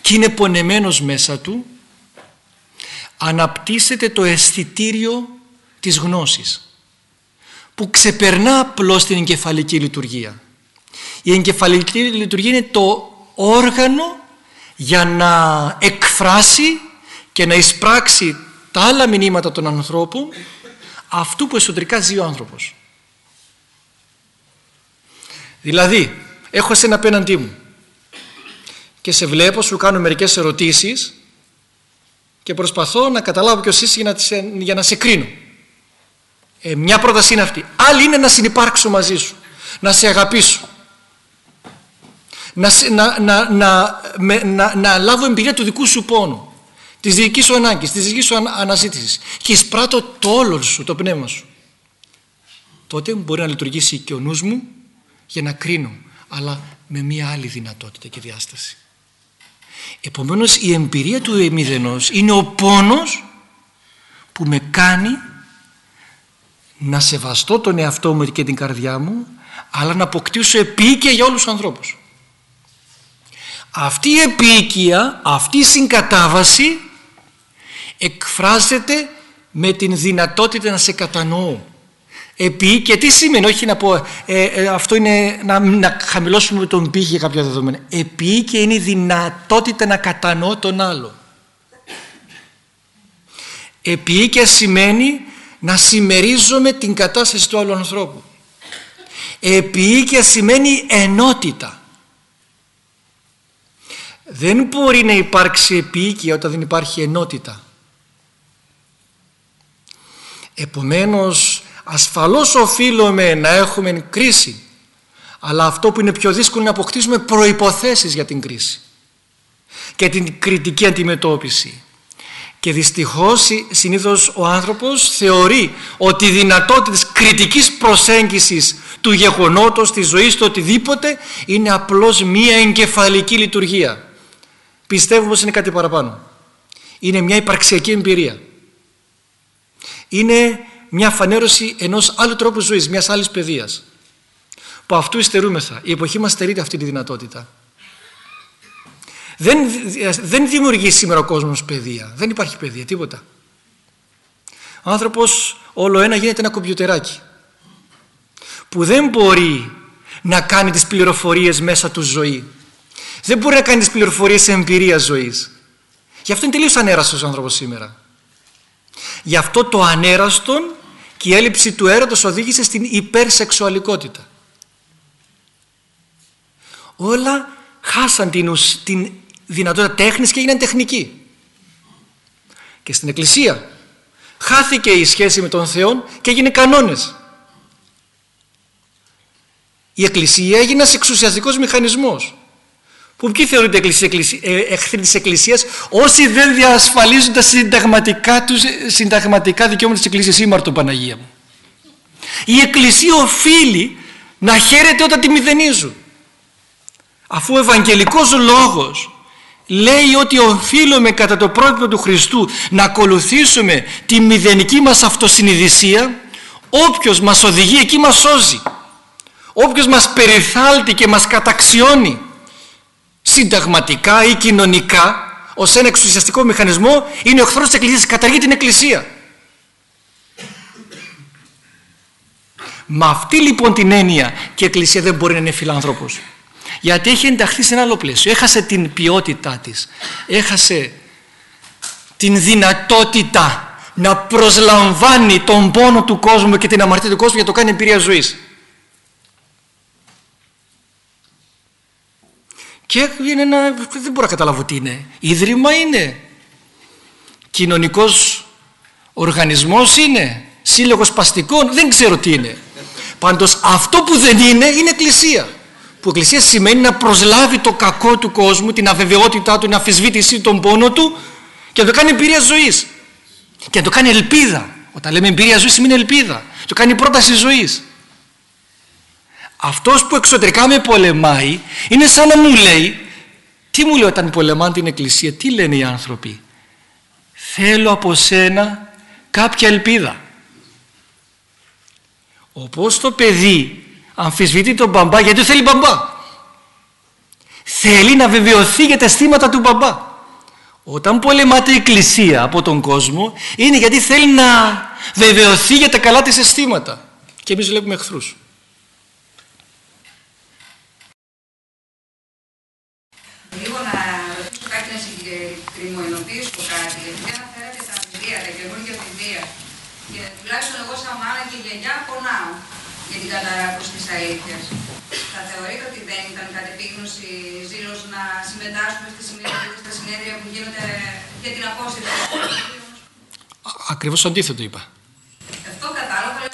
και είναι πονεμένος μέσα του αναπτύσσεται το αισθητήριο της γνώσης που ξεπερνά απλώς την εγκεφαλική λειτουργία. Η εγκεφαλική λειτουργία είναι το όργανο για να εκφράσει και να εισπράξει τα άλλα μηνύματα των ανθρώπων αυτού που εσωτερικά ζει ο άνθρωπος. Δηλαδή, έχω εσένα απέναντί μου και σε βλέπω, σου κάνω μερικές ερωτήσεις και προσπαθώ να καταλάβω ποιος είσαι για να, σε, για να σε κρίνω. Ε, μια πρόταση είναι αυτή. Άλλη είναι να συνεπάρξω μαζί σου, να σε αγαπήσω. Να, να, να, να, να, να λάβω εμπειρία του δικού σου πόνου, της δικής σου ανάγκης, της δικής σου αναζήτησης και εισπράττω το όλο σου, το πνεύμα σου. Τότε μπορεί να λειτουργήσει και ο νους μου για να κρίνω αλλά με μία άλλη δυνατότητα και διάσταση. Επομένως η εμπειρία του εμιδενός είναι ο πόνος που με κάνει να σεβαστώ τον εαυτό μου και την καρδιά μου αλλά να αποκτήσω επίοικια για όλους τους ανθρώπους. Αυτή η επίοικια, αυτή η συγκατάβαση εκφράζεται με την δυνατότητα να σε κατανοώ επί και τι σημαίνει, όχι να πω ε, ε, αυτό είναι να, να χαμηλώσουμε τον πύχη για κάποια δεδομένα. Επί και είναι η δυνατότητα να κατανοώ τον άλλο. Επί και σημαίνει να συμμερίζομαι την κατάσταση του άλλου ανθρώπου. Επί και σημαίνει ενότητα. Δεν μπορεί να υπάρξει επίοικια όταν δεν υπάρχει ενότητα. Επομένως ασφαλώς οφείλουμε να έχουμε κρίση Αλλά αυτό που είναι πιο δύσκολο είναι να αποκτήσουμε προϋποθέσεις για την κρίση και την κριτική αντιμετώπιση. Και δυστυχώς συνήθως ο άνθρωπος θεωρεί ότι η δυνατότητα της κριτικής προσέγγισης του γεγονότος, της ζωής, του οτιδήποτε είναι απλώς μία εγκεφαλική λειτουργία. Πιστεύουμε πως είναι κάτι παραπάνω. Είναι μια υπαρξιακή εμπειρία. Είναι μια φανέρωση ενός άλλου τρόπου ζωής, μιας άλλης παιδείας. Που αυτού υστερούμεθα. Η εποχή μας στερείται αυτή τη δυνατότητα. Δεν, δεν δημιουργεί σήμερα ο κόσμος παιδεία. Δεν υπάρχει παιδεία, τίποτα. Ο άνθρωπος όλο ένα γίνεται ένα κομπιουτεράκι που δεν μπορεί να κάνει τις πληροφορίες μέσα του ζωή. Δεν μπορεί να κάνει τις πληροφορίες σε εμπειρία ζωής. Γι' αυτό είναι τελείως ανέραστος ο άνθρωπος σήμερα. Γι' αυτό το ανέραστον και η έλλειψη του έρωτος οδήγησε στην υπερσεξουαλικότητα. Όλα χάσαν την, την δυνατότητα τέχνης και έγιναν τεχνικοί. Και στην Εκκλησία χάθηκε η σχέση με τον Θεό και έγινε κανόνες. Η Εκκλησία έγινε ένας εξουσιαστικός μηχανισμός που ποιοι θεωρούνται ε, εχθροί της Εκκλησίας; Όσοι δεν διασφαλίζουν τα συνταγματικά, τους, συνταγματικά δικαιώματα της Εκκλησίας ήμαρτο Παναγία μου. Η Εκκλησία οφείλει να χαίρεται όταν τη μηδενίζουν. Αφού ο Ευαγγελικός Λόγος λέει ότι οφείλουμε κατά το πρότυπο του Χριστού να ακολουθήσουμε τη μηδενική μας αυτοσυνειδησία όποιος μας οδηγεί εκεί μας σώζει όποιος μας περιθάλτει και μας καταξιώνει συνταγματικά ή κοινωνικά ως ένα εξουσιαστικό μηχανισμό είναι ο εχθρός της Εκκλησίας, καταργεί την Εκκλησία. Με αυτή λοιπόν την έννοια και η Εκκλησία δεν μπορεί να είναι φιλάνθρωπος. Γιατί έχει ενταχθεί σε ένα άλλο πλαίσιο. Έχασε την ποιότητά της. Έχασε την δυνατότητα να προσλαμβάνει τον πόνο του κόσμου και την αμαρτία του κόσμου για το κάνει εμπειρία ζωής. Και είναι ένα, δεν μπορώ να καταλάβω τι είναι. Ίδρυμα είναι. Κοινωνικός οργανισμός είναι. Σύλλογος παστικών, δεν ξέρω τι είναι. Πάντως αυτό που δεν είναι, είναι εκκλησία. Που εκκλησία σημαίνει να προσλάβει το κακό του κόσμου, την αβεβαιότητά του, την αφισβήτηση, τον πόνο του και να το κάνει εμπειρία ζωής. Και να το κάνει ελπίδα. Όταν λέμε εμπειρία ζωής σημαίνει ελπίδα. Το κάνει πρόταση ζωής αυτός που εξωτερικά με πολεμάει είναι σαν να μου λέει τι μου λέει όταν πολεμάνε την εκκλησία τι λένε οι άνθρωποι; Θέλω από σένα κάποια ελπίδα όπως το παιδί αμφισβητεί τον μπαμπά γιατί θέλει μπαμπά; Θέλει να βεβαιωθεί για τα αισθήματα του μπαμπά όταν πολεμάται η εκκλησία από τον κόσμο είναι γιατί θέλει να βεβαιωθεί για τα καλά της αισθήματα. Και εμείς βλέπουμε εχθρούς την καταράκωση της αλήθειας. Θα θεωρείτε ότι δεν ήταν κατ' επίγνωση ζήλος να συμμετάσχουμε στη συνέδρια, στα συνέδρια που γίνονται για την απόσυρση Ακριβώς το αντίθετο είπα. Αυτό κατάλαβα, αλλά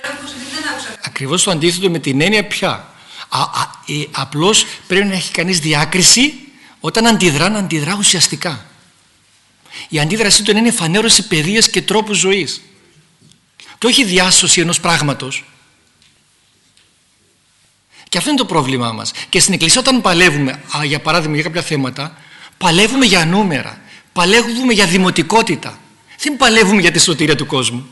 δεν άκουσα. Ακριβώς το αντίθετο με την έννοια πια. Α, α, ε, απλώς πρέπει να έχει κανείς διάκριση όταν αντιδρά να αντιδρά ουσιαστικά. Η αντίδρασή του είναι φανέρωση παιδείας και τρόπου ζωής. Και όχι διάσωση ενός πράγματος. Και αυτό είναι το πρόβλημά μας. Και στην Εκκλησία όταν παλεύουμε, για παράδειγμα για κάποια θέματα, παλεύουμε για νούμερα, παλεύουμε για δημοτικότητα. Δεν παλεύουμε για τη σωτηρία του κόσμου.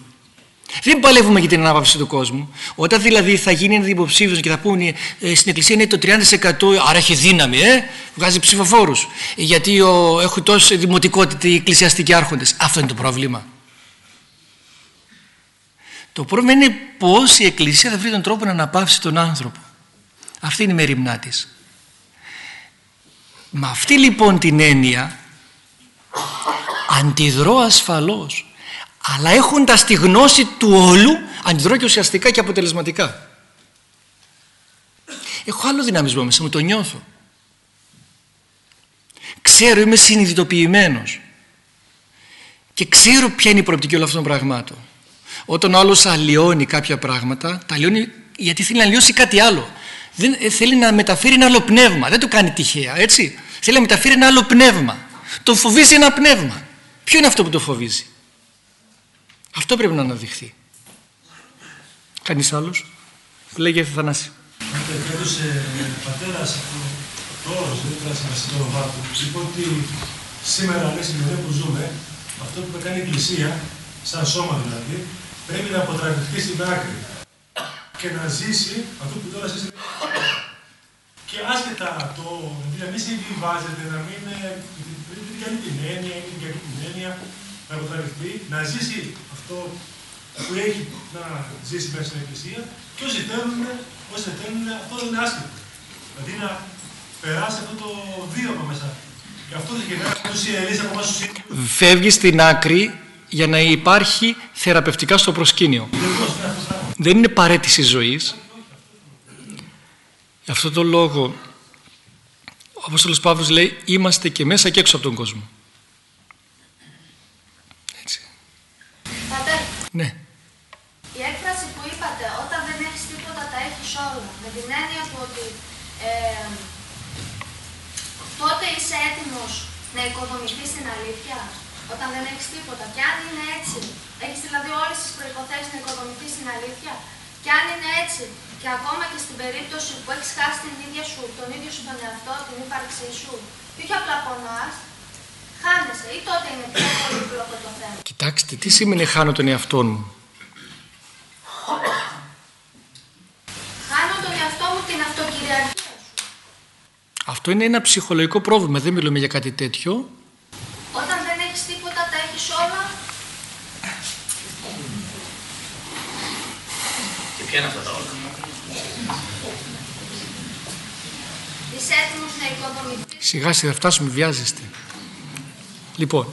Δεν παλεύουμε για την ανάπαυση του κόσμου. Όταν δηλαδή θα γίνει ένας υποψήφιος και θα πούνε ε, στην Εκκλησία είναι το 30%, άρα έχει δύναμη, ε, βγάζει ψηφοφόρους. Ε, γιατί ο, έχουν τόση δημοτικότητα οι εκκλησιαστικοί άρχοντες. Αυτό είναι το πρόβλημα. Το πρόβλημα είναι πώς η Εκκλησία θα βρει τον τρόπο να αναπαύσει τον άνθρωπο. Αυτή είναι η μεριμνά της. Με αυτή λοιπόν την έννοια αντιδρώ ασφαλώς αλλά έχοντας τη γνώση του όλου αντιδρώ και ουσιαστικά και αποτελεσματικά. Έχω άλλο δυναμισμό μέσα μου, το νιώθω. Ξέρω, είμαι συνειδητοποιημένος και ξέρω ποια είναι η προοπτική όλων αυτών των πραγμάτων. Όταν ο άλλος αλλοιώνει κάποια πράγματα, τα αλλοιώνει γιατί θέλει να αλλοιώσει κάτι άλλο Δεν, ε, θέλει να μεταφέρει ένα άλλο πνεύμα. Δεν το κάνει τυχαία, έτσι. Θέλει να μεταφέρει ένα άλλο πνεύμα. Τον φοβίζει ένα πνεύμα. Ποιο είναι αυτό που το φοβίζει; Αυτό πρέπει να αναδειχθεί. Κανείς άλλος; Λέγε Θανάση. Έδωσε πατέρα αυτό το όρο, δεν ήταν σημασία το όνομά του. Είπε ότι σήμερα, λέει, στην που ζούμε, αυτό που κάνει η Εκκλησία, σαν σώμα δηλαδή, πρέπει να αποτραβηχθεί στην άκρη και να ζήσει αυτό που τώρα ζήσει. Και άσχετα το να μην συμβιβάζεται, να μην. για άλλη την έννοια, για άλλη την έννοια, να αποτραβηχθεί, να ζήσει αυτό που έχει να ζήσει μέσα στην Εκκλησία και όσοι θέλουν, όσοι θέλουν αυτό δεν είναι άσχετο. Δηλαδή να περάσει αυτό το βίωμα μέσα. Και αυτό δεν γεννάει τους ιερείς από εμάς τους Φεύγεις στην άκρη για να υπάρχει θεραπευτικά στο προσκήνιο. Δεν είναι παρέτηση ζωής. Γι' αυτό το λόγο ο Απόστολος Παύλος λέει είμαστε και μέσα και έξω από τον κόσμο. Έτσι. Πατέρα, Ναι. η έκφραση που είπατε όταν δεν έχεις τίποτα τα έχεις όλα με την έννοια του ότι ε, τότε είσαι έτοιμος να οικοδομηθείς την αλήθεια; Όταν δεν έχεις τίποτα και αν είναι έτσι έχεις δηλαδή όλες τις προϋποθέσεις να οικοδομηθείς την αλήθεια και αν είναι έτσι και ακόμα και στην περίπτωση που έχεις χάσει την ίδια σου, τον ίδιο σου τον εαυτό, την ύπαρξή σου και όχι απλά πονάς, χάνεσαι ή τότε είναι πιο πολύπλοκο το θέμα. Κοιτάξτε τι σημαίνει χάνω τον εαυτό μου. Χάνω τον εαυτό μου την αυτοκυριαρχία σου. Αυτό είναι ένα ψυχολογικό πρόβλημα. Δεν μιλούμε για κάτι τέτοιο. Όταν δεν έχεις τίποτα, τα έχεις όλα. Και ποια είναι αυτά τα όλα. Είσαι έτοιμος να οικοδομηθείς; Σιγά σιγά φτάσουμε, βιάζεστε. Λοιπόν,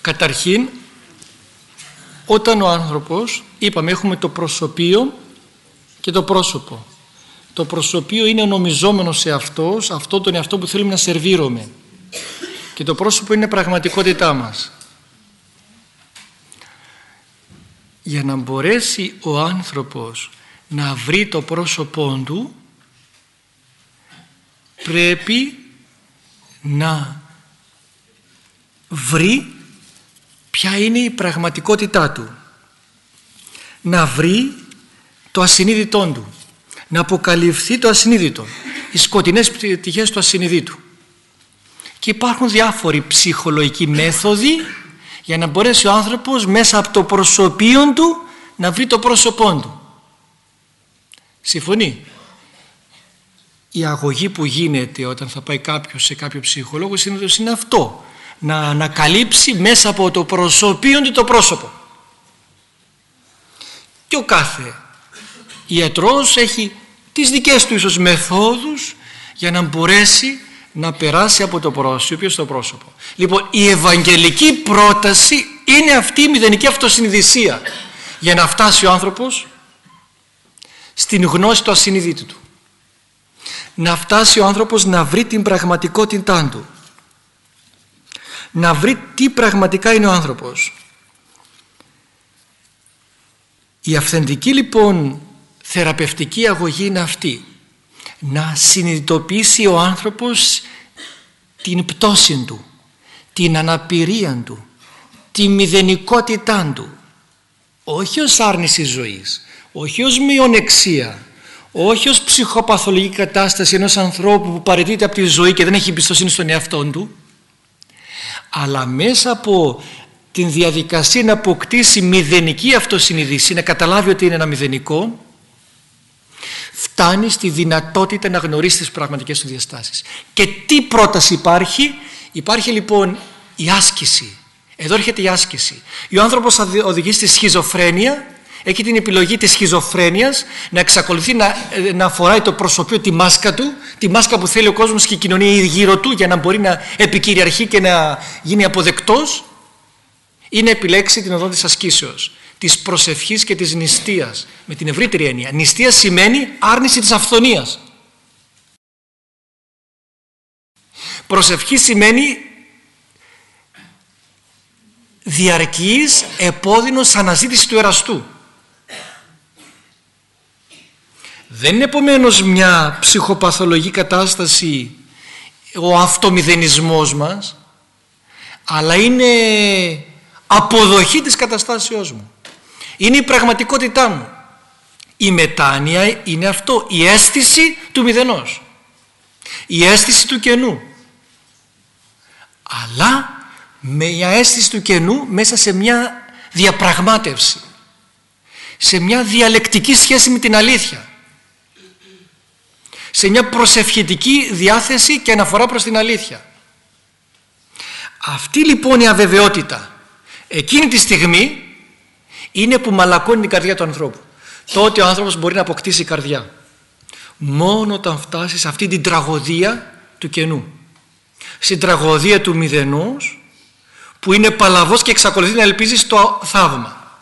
καταρχήν, όταν ο άνθρωπος, είπαμε έχουμε το προσωπείο και το πρόσωπο. Το προσωπείο είναι ο νομιζόμενος σε αυτός, αυτό τον εαυτό που θέλουμε να σερβίρουμε. Και το πρόσωπο είναι πραγματικότητά μας. Για να μπορέσει ο άνθρωπος να βρει το πρόσωπό του, πρέπει να βρει ποια είναι η πραγματικότητά του. Να βρει το ασυνείδητό του. Να αποκαλυφθεί το ασυνείδητο. Οι σκοτεινές πτυχές του ασυνείδητου. Και υπάρχουν διάφοροι ψυχολογικοί μέθοδοι για να μπορέσει ο άνθρωπος μέσα από το προσωπείο του να βρει το πρόσωπό του συμφωνεί. Η αγωγή που γίνεται όταν θα πάει κάποιος σε κάποιο ψυχολόγο συνήθως είναι αυτό. Να ανακαλύψει μέσα από το προσωπείο του το πρόσωπο. Και ο κάθε ιατρός έχει τις δικές του ίσως μεθόδους για να μπορέσει να περάσει από το πρόσωπο στο πρόσωπο. Λοιπόν η ευαγγελική πρόταση είναι αυτή η μηδενική αυτοσυνειδησία. Για να φτάσει ο άνθρωπος στην γνώση του ασυνειδήτου του. Να φτάσει ο άνθρωπος να βρει την πραγματικότητά του. Να βρει τι πραγματικά είναι ο άνθρωπος. Η αυθεντική λοιπόν θεραπευτική αγωγή είναι αυτή. Να συνειδητοποιήσει ο άνθρωπος την πτώση του την αναπηρία του τη μηδενικότητά του. Όχι ως άρνηση ζωής όχι ως μειονεξία όχι ως ψυχοπαθολογική κατάσταση ενός ανθρώπου που παραιτείται από τη ζωή και δεν έχει εμπιστοσύνη στον εαυτό του αλλά μέσα από την διαδικασία να αποκτήσει μηδενική αυτοσυνειδήση να καταλάβει ότι είναι ένα μηδενικό φτάνει στη δυνατότητα να γνωρίσει τις πραγματικές του διαστάσεις. Και τι πρόταση υπάρχει; Υπάρχει λοιπόν η άσκηση. Εδώ έρχεται η άσκηση. Ο άνθρωπος θα οδηγεί στη σχιζοφρένεια έχει την επιλογή της σχιζοφρένειας να εξακολουθεί να, να φοράει το προσωπείο τη μάσκα του τη μάσκα που θέλει ο κόσμος και η κοινωνία γύρω του για να μπορεί να επικυριαρχεί και να γίνει αποδεκτός. Ή να επιλέξει την οδό της ασκήσεως της προσευχής και της νηστείας με την ευρύτερη έννοια. Νηστεία σημαίνει άρνηση της αυθονίας. Προσευχή σημαίνει διαρκής επώδυνος αναζήτηση του εραστού δεν είναι επομένως μια ψυχοπαθολογική κατάσταση ο αυτομηδενισμός μας αλλά είναι αποδοχή της καταστάσεώς μου. Είναι η πραγματικότητά μου. Η μετάνοια είναι αυτό η αίσθηση του μηδενός. Η αίσθηση του κενού. Αλλά με μια αίσθηση του κενού μέσα σε μια διαπραγμάτευση σε μια διαλεκτική σχέση με την αλήθεια σε μια προσευχητική διάθεση και αναφορά προς την αλήθεια. Αυτή λοιπόν η αβεβαιότητα εκείνη τη στιγμή είναι που μαλακώνει την καρδιά του ανθρώπου. Τότε ο άνθρωπος μπορεί να αποκτήσει καρδιά. Μόνο όταν φτάσει σε αυτή την τραγωδία του κενού. Στην τραγωδία του μηδενός που είναι παλαβός και εξακολουθεί να ελπίζει στο θαύμα.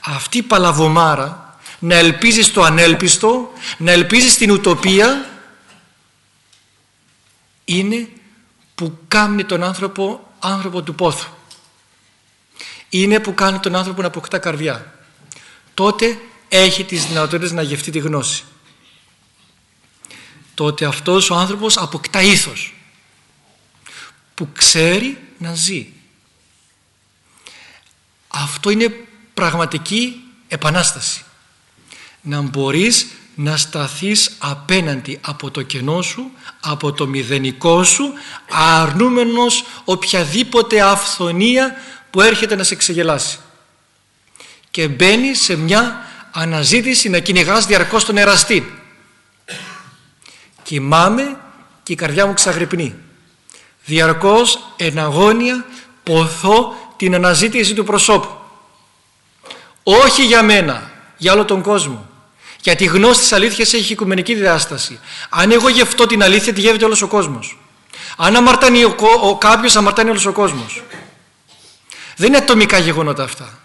Αυτή η παλαβομάρα να ελπίζεις στο ανέλπιστο να ελπίζεις στην ουτοπία είναι που κάνει τον άνθρωπο άνθρωπο του πόθου. Είναι που κάνει τον άνθρωπο να αποκτά καρδιά. Τότε έχει τις δυνατότητες να γευτεί τη γνώση. Τότε αυτός ο άνθρωπος αποκτά ήθος που ξέρει να ζει. Αυτό είναι πραγματική επανάσταση να μπορείς να σταθείς απέναντι από το κενό σου, από το μηδενικό σου, αρνούμενος οποιαδήποτε αυθονία που έρχεται να σε ξεγελάσει. Και μπαίνει σε μια αναζήτηση να κυνηγάς διαρκώς τον εραστή. Κοιμάμαι και η καρδιά μου ξαγρυπνεί. Διαρκώς εν αγώνια ποθώ την αναζήτηση του προσώπου. Όχι για μένα, για όλο τον κόσμο. Γιατί η γνώση της αλήθειας έχει οικουμενική διάσταση. Αν εγώ γευτώ την αλήθεια, τη γεύεται όλος ο κόσμος. Αν αμαρτάνει ο, ο κάποιος, αμαρτάνει όλος ο κόσμος. Δεν είναι ατομικά γεγονότα αυτά.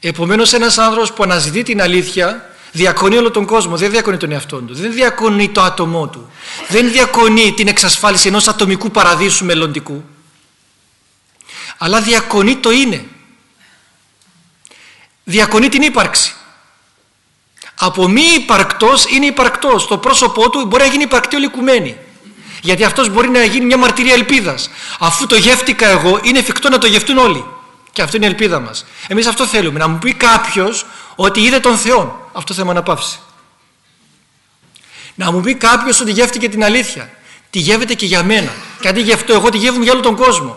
Επομένως ένας άνθρωπος που αναζητεί την αλήθεια διακονεί όλο τον κόσμο, δεν διακονεί τον εαυτό του, δεν διακονεί το άτομό του, δεν διακονεί την εξασφάλιση ενός ατομικού παραδείσου μελλοντικού, αλλά διακονεί το είναι. Διακονεί την ύπαρξη. Από μη υπαρκτός είναι υπαρκτός. Το πρόσωπό του μπορεί να γίνει υπαρκτή ολικουμένη. Γιατί αυτός μπορεί να γίνει μια μαρτυρία ελπίδας. Αφού το γεύτηκα εγώ, είναι εφικτό να το γευτούν όλοι. Και αυτό είναι η ελπίδα μας. Εμείς αυτό θέλουμε. Να μου πει κάποιος ότι είδε τον Θεό. Αυτό θέμα να πάψει. Να μου πει κάποιος ότι γεύτηκε την αλήθεια. Τη γεύεται και για μένα. Και αντί γευτώ εγώ, τη γεύουμε για όλο τον κόσμο.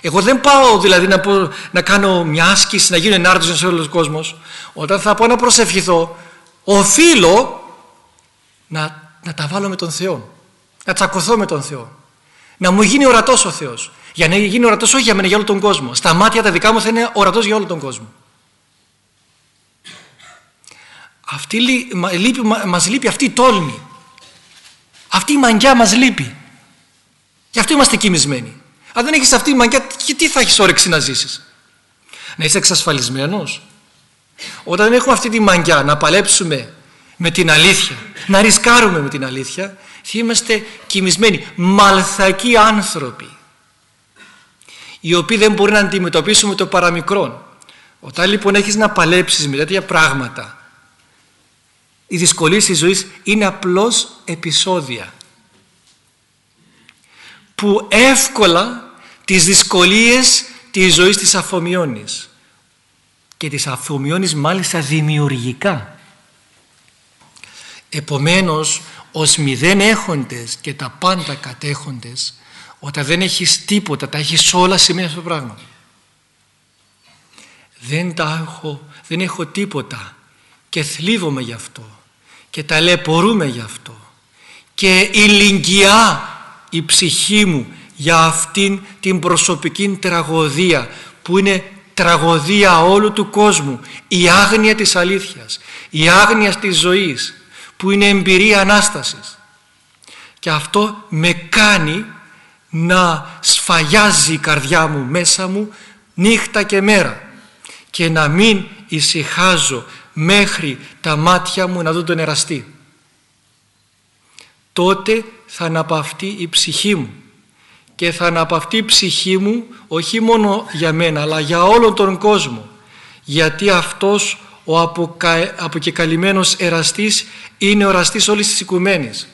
Εγώ δεν πάω δηλαδή να, πω, να κάνω μια άσκηση, να γίνω ενάρτητος σε όλος τον κόσμος. Όταν θα πάω να προσευχηθώ, οφείλω να, να τα βάλω με τον Θεό. Να τσακωθώ με τον Θεό. Να μου γίνει ορατός ο Θεός. Για να γίνει ορατός όχι για μένα, για όλο τον κόσμο. Στα μάτια τα δικά μου θα είναι ορατός για όλο τον κόσμο. Αυτή, λείπει, μας λείπει αυτή η τόλμη. Αυτή η μαγκιά μας λείπει. Γι' αυτό είμαστε κοιμισμένοι. Αν δεν έχεις αυτή η μαγκιά, τι θα έχεις όρεξη να ζήσεις; Να είσαι εξασφαλισμένος. Όταν δεν έχουμε αυτή τη μαγκιά να παλέψουμε με την αλήθεια, να ρισκάρουμε με την αλήθεια, θα είμαστε κοιμισμένοι, μαλθακοί άνθρωποι οι οποίοι δεν μπορεί να αντιμετωπίσουμε το παραμικρόν. Όταν λοιπόν έχεις να παλέψεις με τέτοια πράγματα οι δυσκολίες της ζωής είναι απλώς επεισόδια που εύκολα τις δυσκολίες της ζωής της αφομοιώνεις και τις αφομοιώνεις μάλιστα δημιουργικά. Επομένως, ως μηδέν έχοντες και τα πάντα κατέχοντες, όταν δεν έχεις τίποτα, τα έχεις όλα σε αυτό το πράγμα. Δεν τα έχω, δεν έχω τίποτα και θλίβομαι γι' αυτό και ταλαιπωρούμε γι' αυτό και ηλικιά η ψυχή μου για αυτήν την προσωπική τραγωδία που είναι τραγωδία όλου του κόσμου. Η άγνοια της αλήθειας η άγνοια της ζωής που είναι εμπειρία Ανάστασης. Και αυτό με κάνει να σφαγιάζει η καρδιά μου μέσα μου νύχτα και μέρα. Και να μην ησυχάζω μέχρι τα μάτια μου να δουν τον εραστή. Τότε θα αναπαυτεί η ψυχή μου και θα αναπαυτεί η ψυχή μου όχι μόνο για μένα αλλά για όλον τον κόσμο. Γιατί αυτός ο αποκα... αποκεκαλυμμένος εραστής είναι ο εραστής όλης της οικουμένης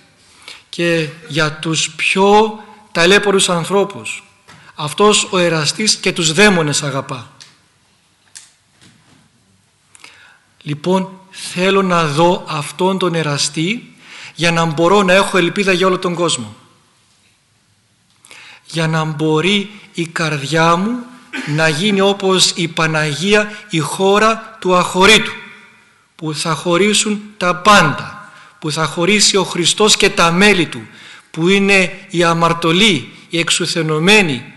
και για τους πιο ταλέπορους ανθρώπους. Αυτός ο εραστής και τους δαίμονες αγαπά. Λοιπόν θέλω να δω αυτόν τον εραστή για να μπορώ να έχω ελπίδα για όλο τον κόσμο για να μπορεί η καρδιά μου να γίνει όπως η Παναγία η χώρα του αχωρήτου που θα χωρίσουν τα πάντα που θα χωρίσει ο Χριστός και τα μέλη του που είναι η αμαρτωλή, η εξουθενωμένη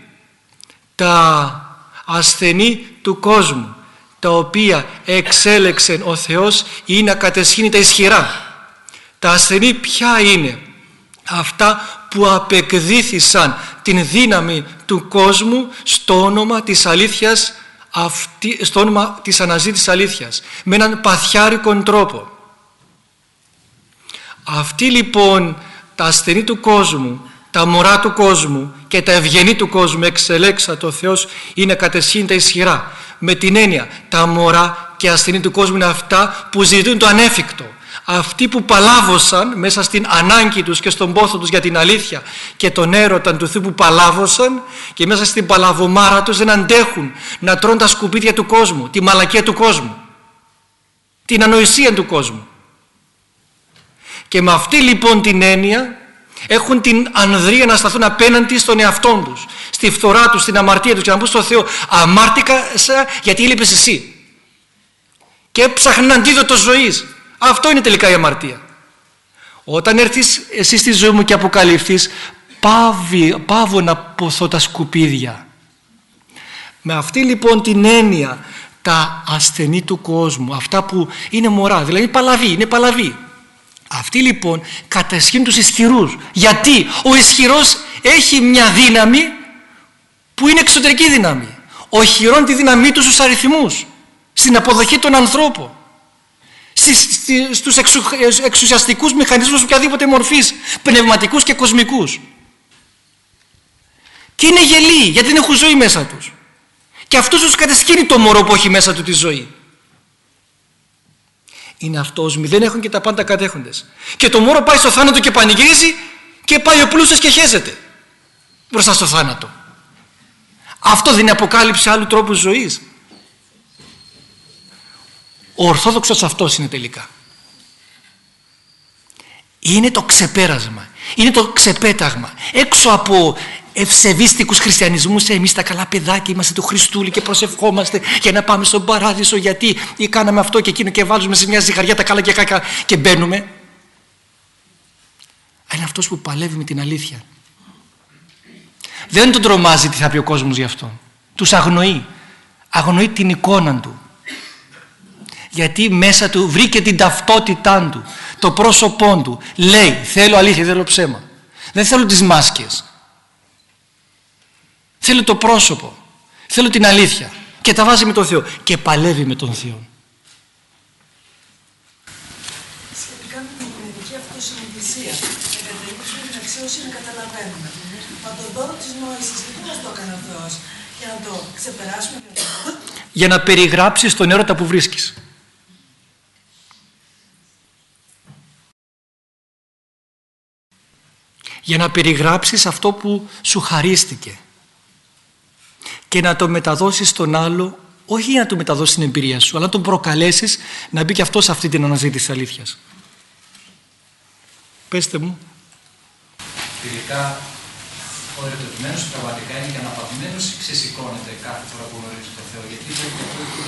τα ασθενή του κόσμου τα οποία εξέλεξε ο Θεός ή να κατεσχύνει τα ισχυρά. Τα ασθενή ποια είναι; Αυτά που απεκδίθησαν την δύναμη του κόσμου στο όνομα της αλήθειας αυτή, στο όνομα της αναζήτησης αλήθειας με έναν παθιάρικον τρόπο. Αυτοί λοιπόν τα ασθενή του κόσμου τα μωρά του κόσμου και τα ευγενή του κόσμου εξελέξα το Θεός είναι κατεσχήντα ισχυρά. Με την έννοια τα μωρά και ασθενή του κόσμου είναι αυτά που ζητούν το ανέφικτο αυτοί που παλάβωσαν μέσα στην ανάγκη τους και στον πόθο τους για την αλήθεια και τον έρωτα του Θεού που παλάβωσαν και μέσα στην παλαβομάρα τους δεν αντέχουν να τρώνε τα σκουπίδια του κόσμου, τη μαλακία του κόσμου, την ανοησία του κόσμου. Και με αυτή λοιπόν την έννοια έχουν την ανδρεία να σταθούν απέναντι στον εαυτό τους, στη φθορά τους, στην αμαρτία τους και να πούν στον Θεό αμάρτηκα γιατί έλειπες εσύ. Και έψαχναν αντίδοτος ζωής αυτό είναι τελικά η αμαρτία. Όταν έρθεις εσύ στη ζωή μου και αποκαλυφθείς πάβει, πάβω να ποθώ τα σκουπίδια. Με αυτή λοιπόν την έννοια τα ασθενή του κόσμου, αυτά που είναι μωρά, δηλαδή παλαβή, είναι παλαβή. Αυτοί λοιπόν κατασχύνουν τους ισχυρούς. Γιατί; Ο ισχυρός έχει μια δύναμη που είναι εξωτερική δύναμη. Οχυρώνει τη δύναμή τους στους αριθμούς, στην αποδοχή των ανθρώπων στους εξουσιαστικούς μηχανισμούς οποιαδήποτε μορφής, πνευματικούς και κοσμικούς. Και είναι γελοί γιατί δεν έχουν ζωή μέσα τους. Και αυτός τους κατασκήνει το μωρό που έχει μέσα του τη ζωή. Είναι αυτός μη, δεν έχουν και τα πάντα κατέχοντες. Και το μωρό πάει στο θάνατο και πανηγυρίζει και πάει ο πλούσιος και χέζεται μπροστά στο θάνατο. Αυτό δεν είναι αποκάλυψη άλλου τρόπου ζωής. Ο Ορθόδοξος αυτός είναι τελικά. Είναι το ξεπέρασμα. Είναι το ξεπέταγμα. Έξω από ευσεβίστικους χριστιανισμούς εμείς τα καλά παιδάκια είμαστε του Χριστούλη και προσευχόμαστε για να πάμε στον παράδεισο γιατί ή κάναμε αυτό και εκείνο και βάζουμε σε μια ζυγαριά τα καλά και κακά και μπαίνουμε. είναι αυτός που παλεύει με την αλήθεια. Δεν τον τρομάζει τι θα πει ο κόσμος γι' αυτό. Τους αγνοεί. Αγνοεί την εικόνα του γιατί μέσα του βρήκε την ταυτότητά του το πρόσωπό του. Λέει θέλω αλήθεια θέλω ψέμα. Δεν θέλω τις μάσκες. Θέλω το πρόσωπο. Θέλω την αλήθεια. Και τα βάζει με τον Θεό. Και παλεύει με τον Θεό. Σχετικά με την πνευματική αυτοσυνειδησία να κατελήξουμε την αξία όσοι να καταλαβαίνουμε μα τον δώρο της νόησης. Γιατί μας το έκανε ο Θεός. Για να το ξεπεράσουμε. Για να περιγράψεις τον έρωτα που βρίσκεις για να περιγράψεις αυτό που σου χαρίστηκε. Και να το μεταδώσεις στον άλλο όχι για να το μεταδώσεις την εμπειρία σου αλλά να τον προκαλέσεις να μπει και αυτός σε αυτή την αναζήτηση αλήθειας. Πέστε μου. Τελικά ο ερωτευμένος πραγματικά είναι και αναπαυμένος ή ξεσηκώνεται κάθε φορά που γνωρίζεις τον Θεό. Γιατί το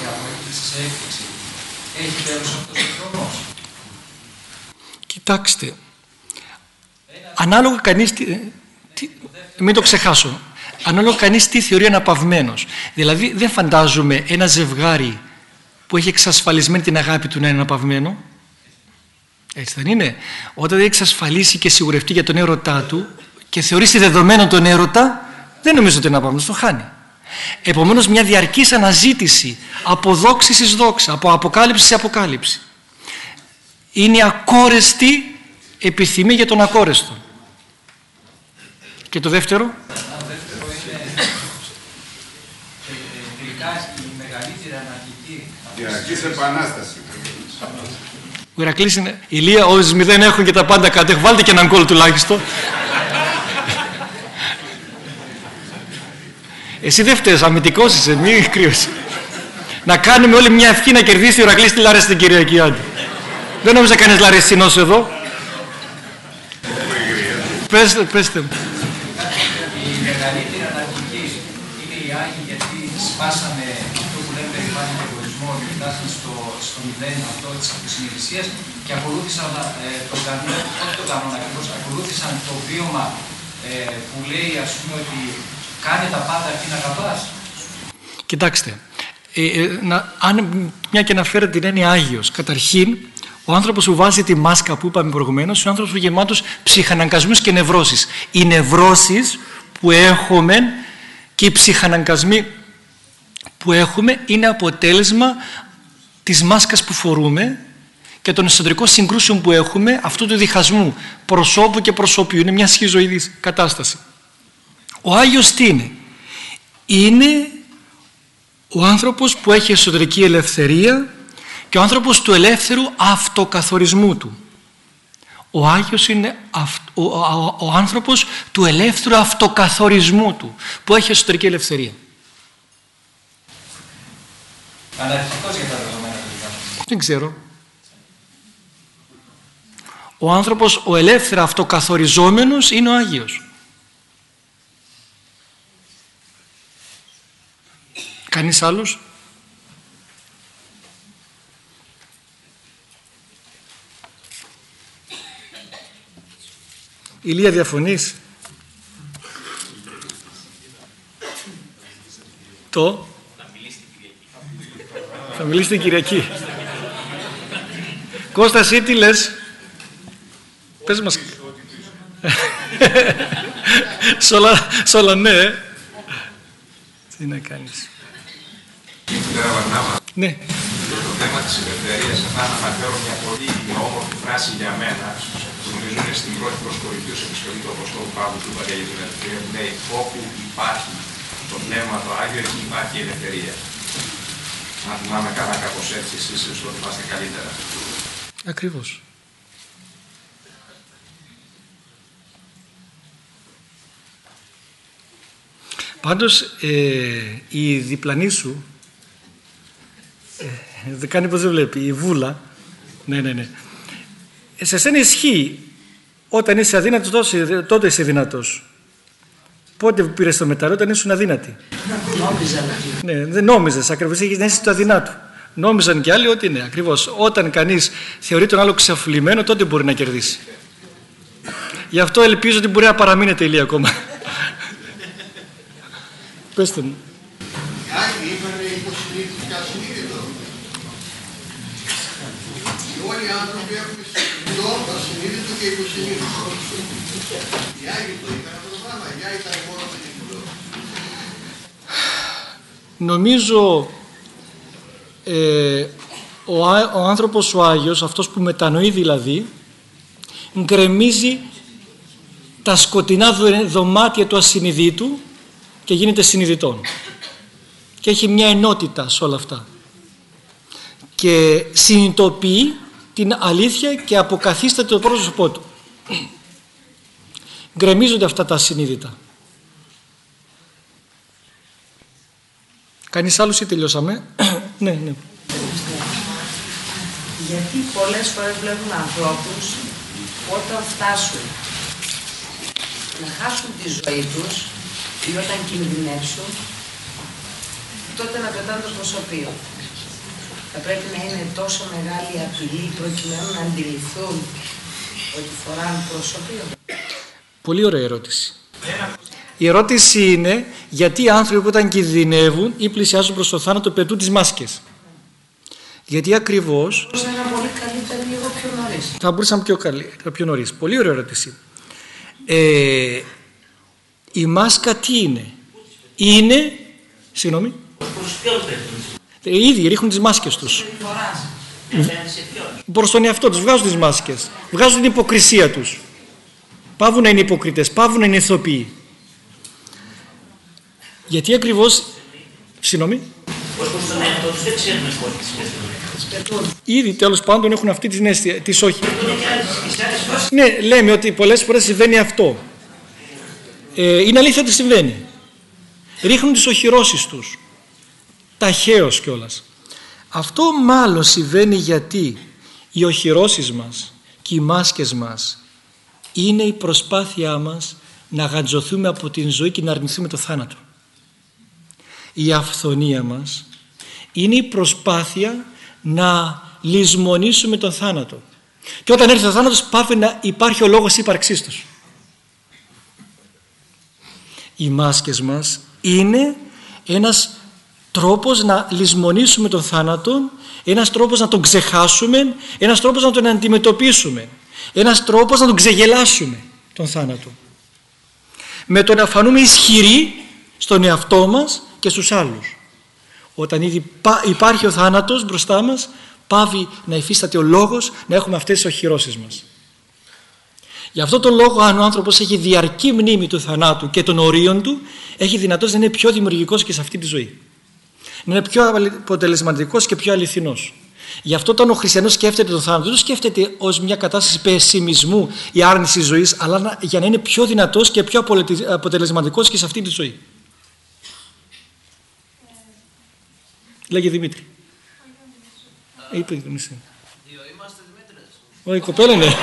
η απόκριση σε έκπληξη. Έχει τέλος αυτός ο χρόνος Κοιτάξτε, ανάλογα κανείς τι, μην το ξεχάσω. Ανάλογα κανείς τι θεωρεί αναπαυμένος. Δηλαδή δεν φαντάζομαι ένα ζευγάρι που έχει εξασφαλισμένη την αγάπη του να είναι αναπαυμένο. Έτσι δεν είναι. Όταν δεν εξασφαλίσει και σιγουρευτεί για τον έρωτά του και θεωρήσει δεδομένο τον έρωτα δεν νομίζω ότι είναι αναπαυμένος, το χάνει. Επομένως μια διαρκής αναζήτηση από δόξη εις δόξα από αποκάλυψη σε αποκάλυψη είναι ακόρεστη επιθυμία για τον ακόρεστο και το δεύτερο; Το δεύτερο είναι τελικά η μεγαλύτερη αναρχική Ηρακλής Επανάσταση. Ο Ηρακλής είναι... Ηλία, όσοι μηδέν έχουν και τα πάντα κάτω. Βάλτε και έναν κόλ τουλάχιστον. Εσύ δεν φταίς, αμυντικός είσαι, μη κρύος. Να κάνουμε όλη μια ευχή να κερδίσει ο Ηρακλής τη Λάρεση την Κυριακή Άντε. Δεν νόμιζα κανείς Λαρεσινός εδώ. Πέστε, πέστε μου. Η μεγαλύτερη αναρχική είναι οι Άγιοι γιατί σπάσανε αυτό που λέμε περηφάνεια και εγωισμό και φτάσανε στο, στο μηδέν αυτό της αυτοσυνειδησίας και ακολούθησαν ε, τον κανόνα, όχι τον κανόνα ακριβώς, ακολούθησαν το βίωμα ε, που λέει ας πούμε ότι κάνε τα πάντα αρκεί να αγαπάς. Κοιτάξτε, ε, ε, να, αν, μια και αναφέρεται την έννοια Άγιος, καταρχήν ο άνθρωπος που βάζει τη μάσκα που είπαμε προηγουμένως είναι ο άνθρωπος που γεμάτος ψυχαναγκασμούς και νευρώσεις. Οι νευρώσεις που έχουμε και οι ψυχαναγκασμοί που έχουμε είναι αποτέλεσμα της μάσκας που φορούμε και των εσωτερικών συγκρούσεων που έχουμε αυτού του διχασμού προσώπου και προσώπιου. Είναι μια σχιζοειδής κατάσταση. Ο Άγιος τι είναι; Είναι ο άνθρωπος που έχει εσωτερική ελευθερία και ο άνθρωπος του ελεύθερου αυτοκαθορισμού του. Ο Άγιος είναι ο, ο, ο, άνθρωπος του ελεύθερου αυτοκαθορισμού του που έχει εσωτερική ελευθερία. Αναρχικός για τα δεδομένα του Δεν ξέρω. Ο άνθρωπος ο ελεύθερα αυτοκαθοριζόμενος είναι ο Άγιος. Κανείς άλλος; Ηλία διαφωνείς; Το; Θα μιλήσει την Κυριακή. Κώστα, εσύ τι λες; Πες μας. Σ' όλα, ναι. Ε. Τι να κάνεις. Ναι. Για το θέμα της ελευθερίας, θα αναφέρω μια πολύ όμορφη φράση για μένα, νομίζω είναι στην πρώτη προσκορητήριο επιστολή του Αποστόλου Παύλου του Βαριά για την ελευθερία, που λέει όπου υπάρχει το Πνεύμα το Άγιο, εκεί υπάρχει ελευθερία. Αν θυμάμαι καλά κάπως έτσι, εσείς το θυμάστε καλύτερα. Ακριβώς. Πάντως ε, η διπλανή σου ε, δεν κάνει πως δεν βλέπει, η βούλα ναι ναι ναι ε, σε σένα ισχύει όταν είσαι αδύνατος τότε είσαι δυνατός. Πότε πήρες το μετάλλο όταν ήσουν αδύνατη. Νόμιζα ναι, δεν νόμιζες ακριβώς έχεις να είσαι το αδυνάτο νόμιζαν και άλλοι ότι είναι ακριβώς όταν κανείς θεωρεί τον άλλο ξεφλημένο τότε μπορεί να κερδίσει. Γι' αυτό ελπίζω ότι μπορεί να παραμείνετε ηλία ακόμα. <laughs> Πεςτε μου. Άγιοι είπαν υποσυνείδητο ασυνείδητο. Όλοι οι άνθρωποι έχουν συνειδητό, ασυνείδητο και υποσυνείδητο. Οι Άγιοι το είπαν αυτό το πράγμα. Οι Άγιοι ήταν μόνο το κοινό. Νομίζω ε, ο, ο άνθρωπος ο Άγιος, αυτός που μετανοεί δηλαδή, γκρεμίζει τα σκοτεινά δωμάτια του ασυνειδήτου και γίνεται συνειδητόν. Και έχει μια ενότητα σε όλα αυτά. Και συνειδητοποιεί την αλήθεια και αποκαθίσταται το πρόσωπό του. Γκρεμίζονται αυτά τα ασυνείδητα. Κανείς άλλος ή τελειώσαμε; <clears throat> ναι, ναι. Γιατί πολλές φορές βλέπουμε ανθρώπους όταν φτάσουν να χάσουν τη ζωή τους ή όταν κινδυνεύσουν, τότε να πετάνε το προσωπείο. Θα πρέπει να είναι τόσο μεγάλη απειλή προκειμένου να αντιληφθούν ότι φοράνε προσωπείο. Πολύ ωραία ερώτηση. Η ερώτηση είναι γιατί οι άνθρωποι που όταν κινδυνεύουν ή πλησιάζουν προς το θάνατο πετούν τις μάσκες; Γιατί ακριβώς... Θα πολύ καλύτερα λίγο πιο νωρίς. Θα μπορούσαμε πιο, καλή, πιο νωρίς. Πολύ ωραία ερώτηση. Ε, η μάσκα τι είναι; Είναι, συγγνώμη. Οι ίδιοι ρίχνουν τις μάσκες τους. Προς τον εαυτό τους βγάζουν τις μάσκες. Βγάζουν την υποκρισία τους. Πάβουν να είναι υποκριτές, πάβουν να είναι ηθοποιοί. Γιατί ακριβώς, συγγνώμη. Ως προς τον εαυτό ανθρώπου δεν ξέρουμε πότε τι πετούν. Ήδη τέλος πάντων έχουν αυτή την αίσθηση τη όχι. Ναι, λέμε ότι πολλές φορές συμβαίνει αυτό. Ε, είναι αλήθεια ότι συμβαίνει. Ρίχνουν τις οχυρώσεις τους. Ταχαίως κιόλας. Αυτό μάλλον συμβαίνει γιατί οι οχυρώσεις μας και οι μάσκες μας είναι η προσπάθειά μας να γαντζωθούμε από την ζωή και να αρνηθούμε το θάνατο. Η αυθονία μας είναι η προσπάθεια να λησμονήσουμε τον θάνατο. Και όταν έρθει ο θάνατος πάβει να υπάρχει ο λόγος ύπαρξής τους. Οι μάσκες μας είναι ένας τρόπος να λησμονήσουμε τον θάνατο, ένας τρόπος να τον ξεχάσουμε, ένας τρόπος να τον αντιμετωπίσουμε, ένας τρόπος να τον ξεγελάσουμε τον θάνατο. Με το να φανούμε ισχυροί στον εαυτό μας και στους άλλους. Όταν ήδη υπάρχει ο θάνατος μπροστά μας, πάβει να υφίσταται ο λόγος να έχουμε αυτές τις οχυρώσεις μας. Γι' αυτό τον λόγο αν ο άνθρωπος έχει διαρκή μνήμη του θανάτου και των ορίων του, έχει δυνατότητα να είναι πιο δημιουργικός και σε αυτή τη ζωή να είναι πιο αποτελεσματικός και πιο αληθινός. Γι' αυτό όταν ο χριστιανός σκέφτεται τον θάνατο, δεν σκέφτεται ως μια κατάσταση πεσημισμού ή άρνηση ζωής, αλλά για να είναι πιο δυνατός και πιο αποτελεσματικός και σε αυτή τη ζωή. Λέγε Δημήτρη. Ε, είπε τον εσύ. Όχι, κοπέλα είναι.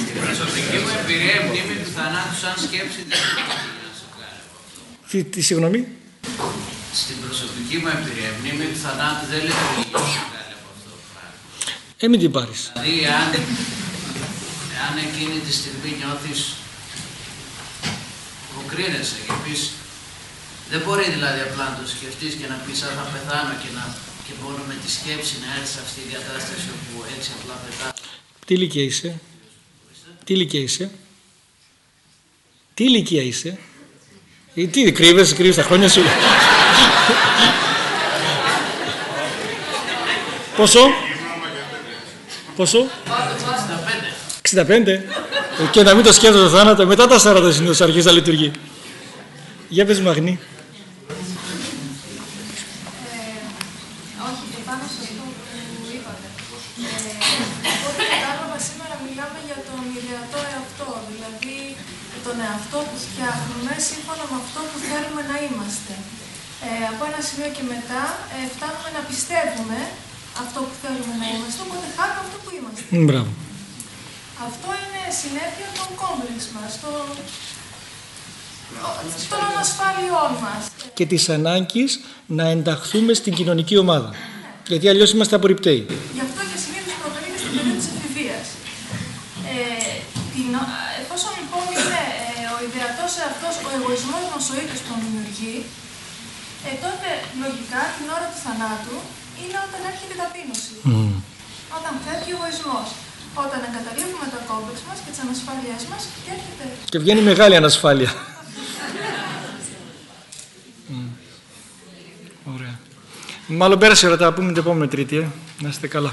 Στην προσωπική μου εμπειρία, η μνήμη του θανάτου σαν σκέψη τι, τι συγγνώμη. Στην προσωπική μου εμπειρία, η μνήμη του θανάτου δεν λειτουργεί από αυτό το πράγμα. Ε, μην την πάρεις. Δηλαδή, αν, αν εκείνη τη στιγμή νιώθεις αποκρίνεσαι και πεις δεν μπορεί δηλαδή απλά να το σκεφτείς και να πεις αν θα πεθάνω και, να, και μόνο με τη σκέψη να έρθεις σε αυτή την κατάσταση όπου έτσι απλά πεθάνω. Τι ηλικία είσαι; Τι ηλικία είσαι; Τι ηλικία είσαι; Ή τι κρύβεσαι, κρύβεσαι τα χρόνια σου. Πόσο; Πόσο; 65. 65. Και να μην το σκέφτεται το θάνατο, μετά τα 40 συνήθως αρχίζει να λειτουργεί. Για πες Μαγνή. Σημείο και μετά ε, φτάνουμε να πιστεύουμε αυτό που θέλουμε να είμαστε, οπότε χάνουμε αυτό που είμαστε. Μπράβο. Αυτό είναι συνέπεια των κόμπλεξ μας, των, των ανασφάλειών μας. Και της ανάγκης να ενταχθούμε στην κοινωνική ομάδα. Γιατί αλλιώς είμαστε απορριπταίοι. Γι' αυτό και συνήθως προκαλείται στην περίοδο της εφηβείας. Ε, την, εφόσον λοιπόν είναι ε, ο ιδεατός αυτός, ο εγωισμός μας ο ίδιος τον δημιουργεί, ε, τότε λογικά την ώρα του θανάτου είναι όταν έρχεται η ταπείνωση. Mm. Όταν φεύγει ο εγωισμό. Όταν εγκαταλείπουμε το κόμπλεξ μας και τις ανασφάλειές μας και έρχεται. Και βγαίνει μεγάλη ανασφάλεια. mm. Ωραία. Μάλλον πέρασε η ώρα, τα πούμε την επόμενη Τρίτη. Ε. Να είστε καλά.